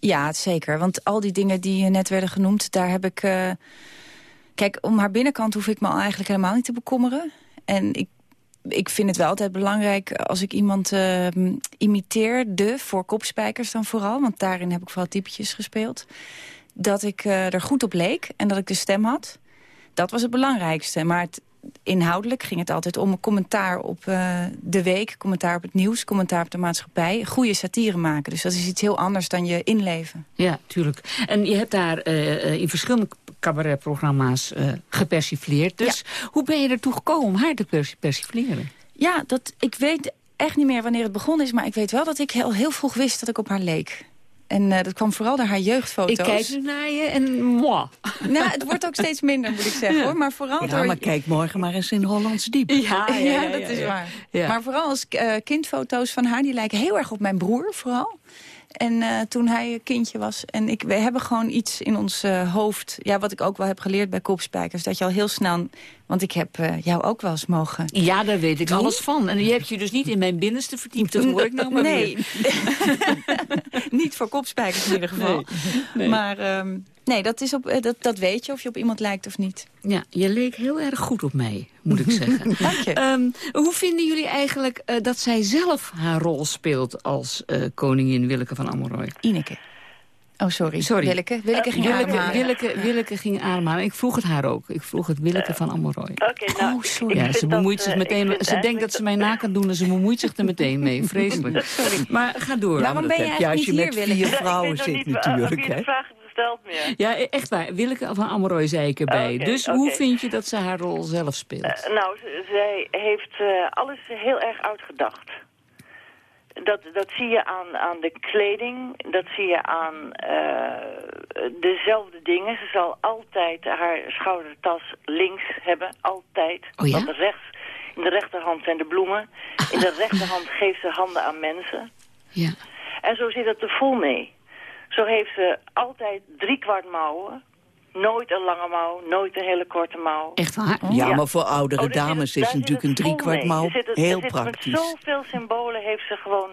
Ja, zeker. Want al die dingen die net werden genoemd, daar heb ik... Uh... Kijk, om haar binnenkant hoef ik me al eigenlijk helemaal niet te bekommeren. En ik, ik vind het wel altijd belangrijk als ik iemand uh, imiteerde... voor kopspijkers dan vooral, want daarin heb ik vooral typetjes gespeeld... dat ik uh, er goed op leek en dat ik de stem had. Dat was het belangrijkste. Maar het, inhoudelijk ging het altijd om een commentaar op uh, de week... commentaar op het nieuws, commentaar op de maatschappij. Goede satire maken. Dus dat is iets heel anders dan je inleven. Ja, tuurlijk. En je hebt daar uh, in verschillende cabaretprogramma's uh, gepersifleerd. Dus ja. hoe ben je ertoe gekomen om haar te pers persifleren? Ja, dat, ik weet echt niet meer wanneer het begonnen is... maar ik weet wel dat ik heel, heel vroeg wist dat ik op haar leek. En uh, dat kwam vooral door haar jeugdfoto's. Ik kijk nu naar je en moi. Nou, het wordt ook steeds minder, moet ik zeggen, ja. hoor. Maar vooral ja, door... maar kijk morgen maar eens in Hollands Diep. Ja, ja, ja, ja dat is waar. Maar vooral als uh, kindfoto's van haar, die lijken heel erg op mijn broer, vooral. En uh, toen hij een kindje was. En ik, we hebben gewoon iets in ons uh, hoofd. Ja, wat ik ook wel heb geleerd bij kopspijkers. Dat je al heel snel... Want ik heb uh, jou ook wel eens mogen... Ja, daar weet ik doen. alles van. En je hebt je dus niet in mijn binnenste verdiept. Dat <laughs> hoor ik nou maar Nee. <laughs> niet voor kopspijkers in ieder geval. Nee. nee. Maar... Um, Nee, dat, is op, dat, dat weet je of je op iemand lijkt of niet. Ja, je leek heel erg goed op mij, moet ik zeggen. <laughs> Dank je. Um, hoe vinden jullie eigenlijk uh, dat zij zelf haar rol speelt als uh, koningin Willeke van Ammeroy? Ineke. Oh, sorry. sorry. Willeke. Willeke ging Willeke, ademhalen. Willeke, Willeke ging ademhalen. Ik vroeg het haar ook. Ik vroeg het Willeke van Ammeroy. Oké, okay, nou, oh, sorry. Ja, ze bemoeit zich meteen. Ze denkt dat ze mij na kan doen en ze bemoeit zich er meteen mee. Vreselijk. <laughs> Sorry. Maar ga door. Waarom ben je ja, als je hier, met vier vrouwen zit natuurlijk. Meer. Ja, echt waar. Willeke van Amoroy zei ik erbij. Okay, dus okay. hoe vind je dat ze haar rol zelf speelt? Uh, nou, zij heeft uh, alles heel erg uitgedacht. Dat, dat zie je aan, aan de kleding, dat zie je aan uh, dezelfde dingen. Ze zal altijd haar schoudertas links hebben, altijd. Oh ja? Want rechts, in de rechterhand zijn de bloemen. In de <laughs> rechterhand geeft ze handen aan mensen. Ja. En zo zit het er vol mee. Zo heeft ze altijd drie kwart mouwen. Nooit een lange mouw, nooit een hele korte mouw. Echt waar? Oh. Ja, maar voor oudere oh, dames het, is natuurlijk een drie kwart mouw het, heel praktisch. Met zoveel symbolen heeft ze gewoon...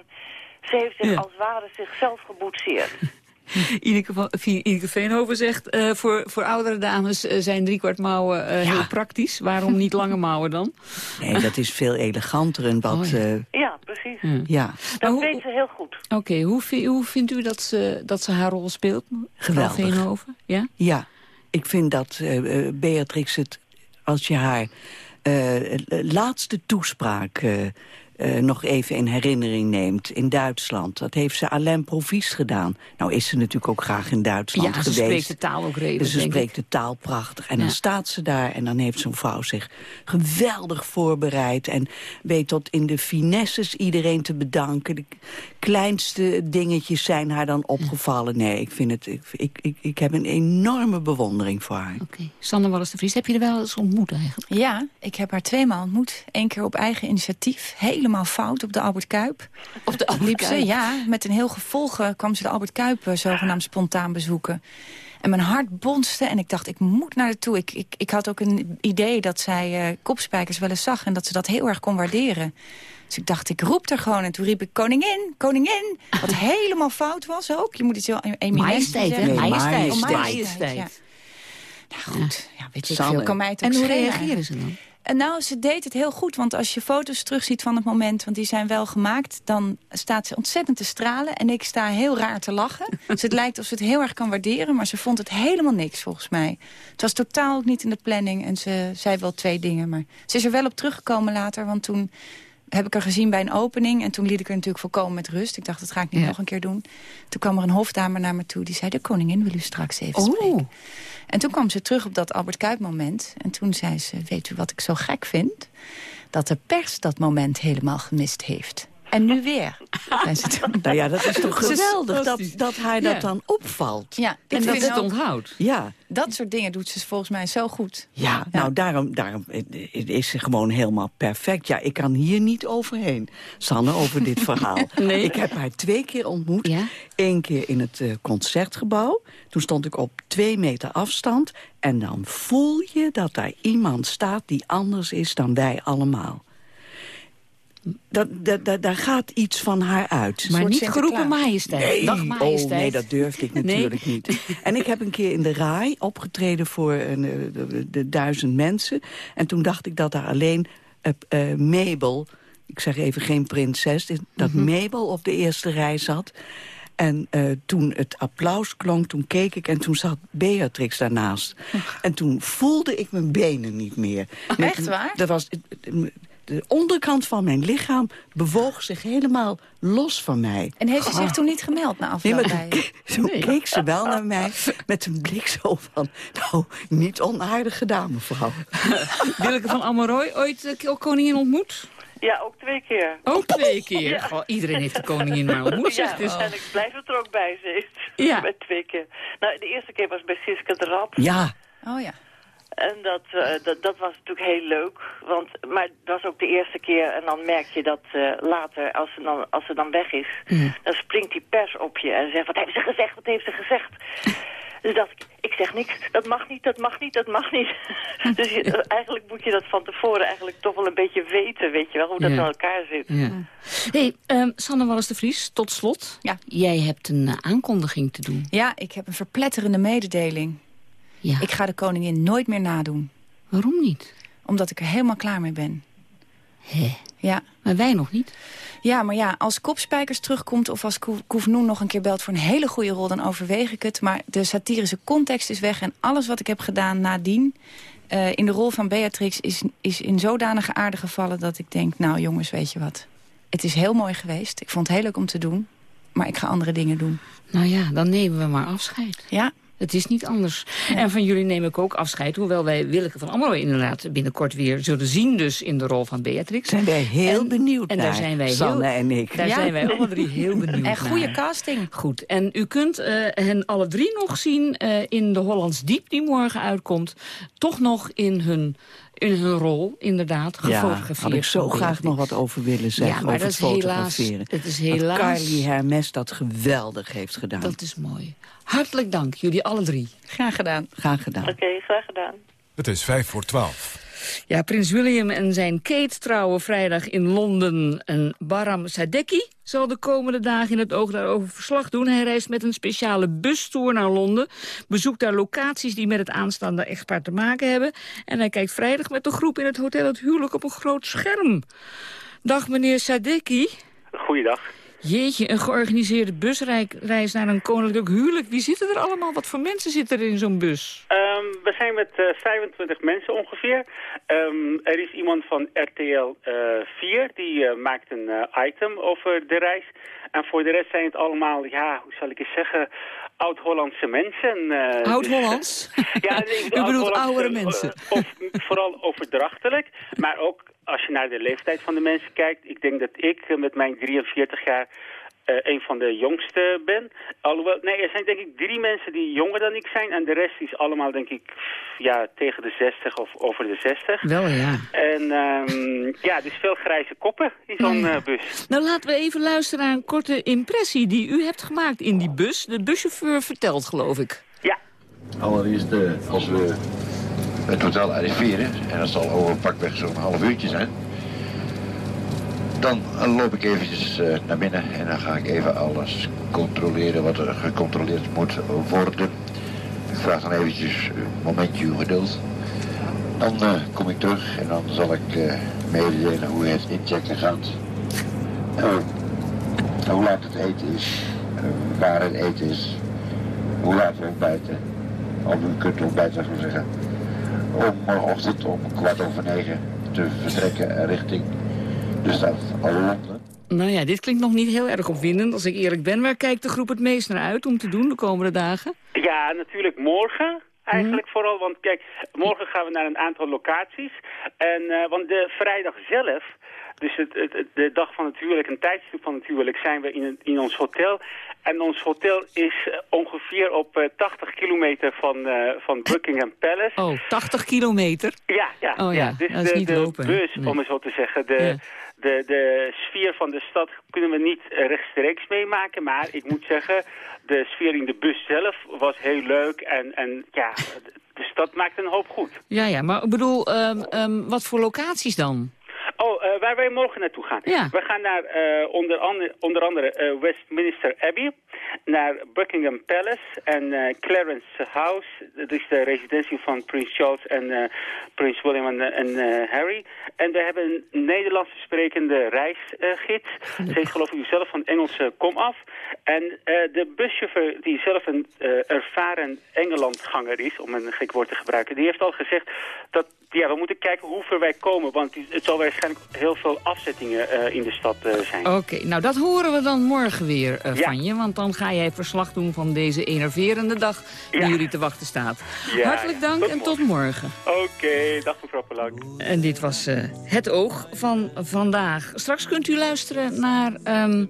Ze heeft zich Ja. als ware zichzelf geboetseerd. <laughs> <laughs> Ineke, van, Ineke Veenhoven zegt, uh, voor, voor oudere dames uh, zijn driekwart mouwen uh, heel praktisch. Waarom niet lange mouwen dan? Nee, dat is veel eleganter en wat... oh, ja. ja, precies. Ja. Dat weet ze heel goed. Oké, hoe, hoe vindt u dat ze, dat ze haar rol speelt? Geweldig. Veenhoven? Ja? Ja, ik vind dat eh, eh, Beatrix het, als je haar eh, eh, laatste toespraak eh, nog even in herinnering neemt in Duitsland. Dat heeft ze Alain Provis gedaan. Nou is ze natuurlijk ook graag in Duitsland Ja, ze geweest. spreekt de taal ook redelijk, Dus ze spreekt ik. de taal prachtig. En Ja. dan staat ze daar en dan heeft zo'n vrouw zich geweldig voorbereid. En weet tot in de finesses iedereen te bedanken. De kleinste dingetjes zijn haar dan opgevallen. Nee, ik, vind het, ik, ik, ik, ik heb een enorme bewondering voor haar. Sander Wallis de Vries, heb je er wel eens ontmoet eigenlijk? Ja, ik heb haar tweemaal ontmoet. Eén keer op eigen initiatief. Helemaal fout op de Albert Kuip. Op de Liep Kuip? ze, ja, met een heel gevolg eh, kwam ze de Albert Kuip eh, zogenaamd spontaan bezoeken. En mijn hart bonste en ik dacht, ik moet naar toe. Ik, ik, ik had ook een idee dat zij eh, kopspijkers wel eens zag... en dat ze dat heel erg kon waarderen. Dus ik dacht, ik roep er gewoon. En toen riep ik, koningin, koningin. Wat <laughs> helemaal fout was ook. Je moet iets heel Majesteit, hè? zeggen. Majesteit. Oh, Majesteit. ja. Nou goed, ja, weet ik Sanne. veel. Kan mij En hoe reageren ze dan? En nou, ze deed het heel goed. Want als je foto's terugziet van het moment, want die zijn wel gemaakt... dan staat ze ontzettend te stralen en ik sta heel raar te lachen. <laughs> dus het lijkt of ze het heel erg kan waarderen... maar ze vond het helemaal niks, volgens mij. Het was totaal ook niet in de planning en ze zei wel twee dingen. Maar ze is er wel op teruggekomen later, want toen heb ik haar gezien bij een opening... en toen liet ik haar natuurlijk volkomen met rust. Ik dacht, dat ga ik niet Ja. nog een keer doen. Toen kwam er een hofdame naar me toe, die zei... de koningin wil u straks even Oh. spreken. En toen kwam ze terug op dat Albert Kuip moment. En toen zei ze, weet u wat ik zo gek vind? Dat de pers dat moment helemaal gemist heeft. En nu weer. <laughs> Nou ja, dat is toch geweldig dat, dat haar Ja. dat dan opvalt. Ja, ik En dat het onthoudt. Ja. Dat soort dingen doet ze volgens mij zo goed. Ja, nou daarom, daarom is ze gewoon helemaal perfect. Ja, ik kan hier niet overheen, Sanne, over dit <laughs> verhaal. Nee. Ik heb haar twee keer ontmoet. Eén keer in het eh, concertgebouw. Toen stond ik op twee meter afstand. En dan voel je dat daar iemand staat die anders is dan wij allemaal. Dat, dat, dat, daar gaat iets van haar uit. Maar niet geroepen majesteit. Nee. Dag majesteit. Oh, nee, dat durfde ik <laughs> Nee. natuurlijk niet. En ik heb een keer in de RAI opgetreden voor een, eh, de, de duizend mensen. En toen dacht ik dat daar alleen eh, eh, Mabel... ik zeg even geen prinses... dat Mhm. Mabel op de eerste rij zat... En eh, toen het applaus klonk, toen keek ik en toen zat Beatrix daarnaast. En toen voelde ik mijn benen niet meer. Echt waar? Dat was, de onderkant van mijn lichaam bewoog zich helemaal los van mij. En heeft ze zich toen niet gemeld na Nee, afloop maar bij je? toen, toen keek ze wel naar mij met een blik zo van... nou, niet onaardig gedaan, mevrouw. <laughs> Willeke van Ameroy ooit koningin ontmoet? Ja, ook twee keer. Ook twee keer? <laughs> Ja. Goh, iedereen heeft de koningin maar ontmoet, zegt dus. en ik blijf er ook bij, ze heeft. Ja. Bij twee keer. Nou, de eerste keer was bij Siska de Rap. Ja. Oh ja. En dat, eh, dat, dat was natuurlijk heel leuk. Want, maar dat was ook de eerste keer. En dan merk je dat eh, later, als ze, dan, als ze dan weg is... dan springt die pers op je en zegt... wat heeft ze gezegd, wat heeft ze gezegd? Dus dacht ik, ik zeg niks. Dat mag niet, dat mag niet, dat mag niet. <laughs> dus je, eigenlijk moet je dat van tevoren eigenlijk toch wel een beetje weten, weet je wel, hoe dat Ja. in elkaar zit. Ja. hey, ehm Sander Wallis de Vries, tot slot. Ja. Jij hebt een eh, aankondiging te doen. Ja, ik heb een verpletterende mededeling. Ja. Ik ga de koningin nooit meer nadoen. Waarom niet? Omdat ik er helemaal klaar mee ben. Hè? Ja. Maar wij nog niet. Ja, maar ja, als Kopspijkers terugkomt of als Koe- Koevenoen nog een keer belt voor een hele goede rol, dan overweeg ik het. Maar de satirische context is weg en alles wat ik heb gedaan nadien eh, in de rol van Beatrix is, is in zodanige aarde gevallen dat ik denk, nou jongens, weet je wat. Het is heel mooi geweest. Ik vond het heel leuk om te doen. Maar ik ga andere dingen doen. Nou ja, dan nemen we maar afscheid. Ja. Het is niet anders. En van jullie neem ik ook afscheid. Hoewel wij Willeke van Ammeroy inderdaad binnenkort weer zullen zien... dus in de rol van Beatrix. Zijn wij heel En- benieuwd En daar naar, zijn wij Sanne heel, en ik. Daar Ja. zijn wij alle drie heel benieuwd En goede casting. Goed, en u kunt eh, hen alle drie nog zien eh, in de Hollands Diep die morgen uitkomt. Toch nog in hun, in hun rol, inderdaad, Ja, gefotografeerd. had ik zo graag nog wat over willen zeggen, Ja, maar over dat het is helaas- fotograferen. het is Dat helaas- Carly Hermes dat geweldig heeft gedaan. Dat is mooi. Hartelijk dank, jullie alle drie. Graag gedaan. Graag gedaan. Oké, graag gedaan. Het is vijf voor twaalf. Ja, prins William en zijn Kate trouwen vrijdag in Londen. En Baram Sadeki zal de komende dagen in het oog daarover verslag doen. Hij reist met een speciale bustour naar Londen. Bezoekt daar locaties die met het aanstaande echtpaar te maken hebben. En hij kijkt vrijdag met de groep in het hotel het huwelijk op een groot scherm. Dag meneer Sadeki. Goeiedag. Jeetje, een georganiseerde busreis naar een koninklijk huwelijk. Wie zitten er allemaal? Wat voor mensen zitten er in zo'n bus? Ehm, we zijn met uh, 25 mensen ongeveer. Um, er is iemand van RTL uh, 4, die uh, maakt een item over de reis. En voor de rest zijn het allemaal, ja, hoe zal ik eens zeggen, oud-Hollandse mensen. Uh, Oud-Hollands? <laughs> ja, nee, U bedoelt oudere mensen? Of, vooral overdrachtelijk, maar ook als je naar de leeftijd van de mensen kijkt. Ik denk dat ik met mijn 43 jaar uh, een van de jongste ben. Alhoewel, nee, er zijn denk ik drie mensen die jonger dan ik zijn. En de rest is allemaal denk ik ja, tegen de 60 of over de 60. Wel ja. En um, ja, dus veel grijze koppen in zo'n ja. uh, bus. Nou, laten we even luisteren naar een korte impressie die u hebt gemaakt in die bus. De buschauffeur vertelt, geloof ik. Ja. Allereerst, uh, als we het hotel arriveren, en dat zal over pakweg zo'n half uurtje zijn dan loop ik eventjes uh, naar binnen en dan ga ik even alles controleren wat er gecontroleerd moet worden. Ik vraag dan eventjes een momentje uw geduld. Dan uh, kom ik terug en dan zal ik uh, hoe het inchecken gaat. hoe laat het eten is, waar het eten is, hoe laat we ontbijten. Of u kunt ontbijten, zeggen. Om morgenochtend om kwart over negen te vertrekken richting de stad Londen. Nou ja, dit klinkt nog niet heel erg opwindend, als ik eerlijk ben. Waar kijkt de groep het meest naar uit om te doen de komende dagen? Ja, natuurlijk morgen. Eigenlijk vooral, want kijk, morgen gaan we naar een aantal locaties. En, uh, want de vrijdag zelf, dus het, het, de dag van het huwelijk, een tijdstip van het huwelijk, zijn we in, in ons hotel. En ons hotel is uh, ongeveer op uh, 80 kilometer van, uh, van Buckingham Palace. Oh, 80 kilometer? Ja, ja. Oh, ja. ja. Dus dat is de, niet de lopen. bus, Nee. om het zo te zeggen, de, Ja. de, de sfeer van de stad kunnen we niet rechtstreeks meemaken. Maar ik moet zeggen, de sfeer in de bus zelf was heel leuk. En, en ja, de stad maakt een hoop goed. Ja, ja, maar ik bedoel, um, um, wat voor locaties dan? Oh, uh, waar wij morgen naartoe gaan. Ja. We gaan naar uh, onder, andere, onder andere uh, Westminster Abbey, naar Buckingham Palace en Clarence House. Dat is de residentie van Prins Charles en Prins William en, en Harry. En we hebben een Nederlands sprekende reisgids. Ze heeft geloof ik zelf van Engelse kom af. En de buschauffeur, die zelf een ervaren Engelandganger is, om een gek woord te gebruiken, die heeft al gezegd dat ja, we moeten kijken hoe ver wij komen, want het zal waarschijnlijk heel veel afzettingen uh, in de stad uh, zijn. Oké, okay, nou dat horen we dan morgen weer ja. van je, want dan ga jij verslag doen van deze enerverende dag die ja. jullie te wachten staat. Ja, Hartelijk dank tot en morgen. tot morgen. Oké, okay, dag mevrouw Palak. En dit was Het Oog van vandaag. Straks kunt u luisteren naar um,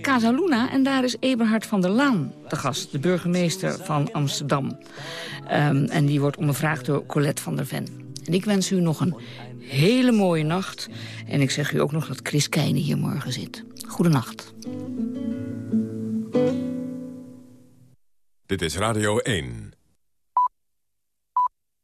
Casa Luna en daar is Eberhard van der Laan te gast, de burgemeester van Amsterdam. Um, en die wordt ondervraagd door Colette van der Ven. En ik wens u nog een hele mooie nacht. En ik zeg u ook nog dat Chris Keijne hier morgen zit. Goedenacht. Dit is Radio 1.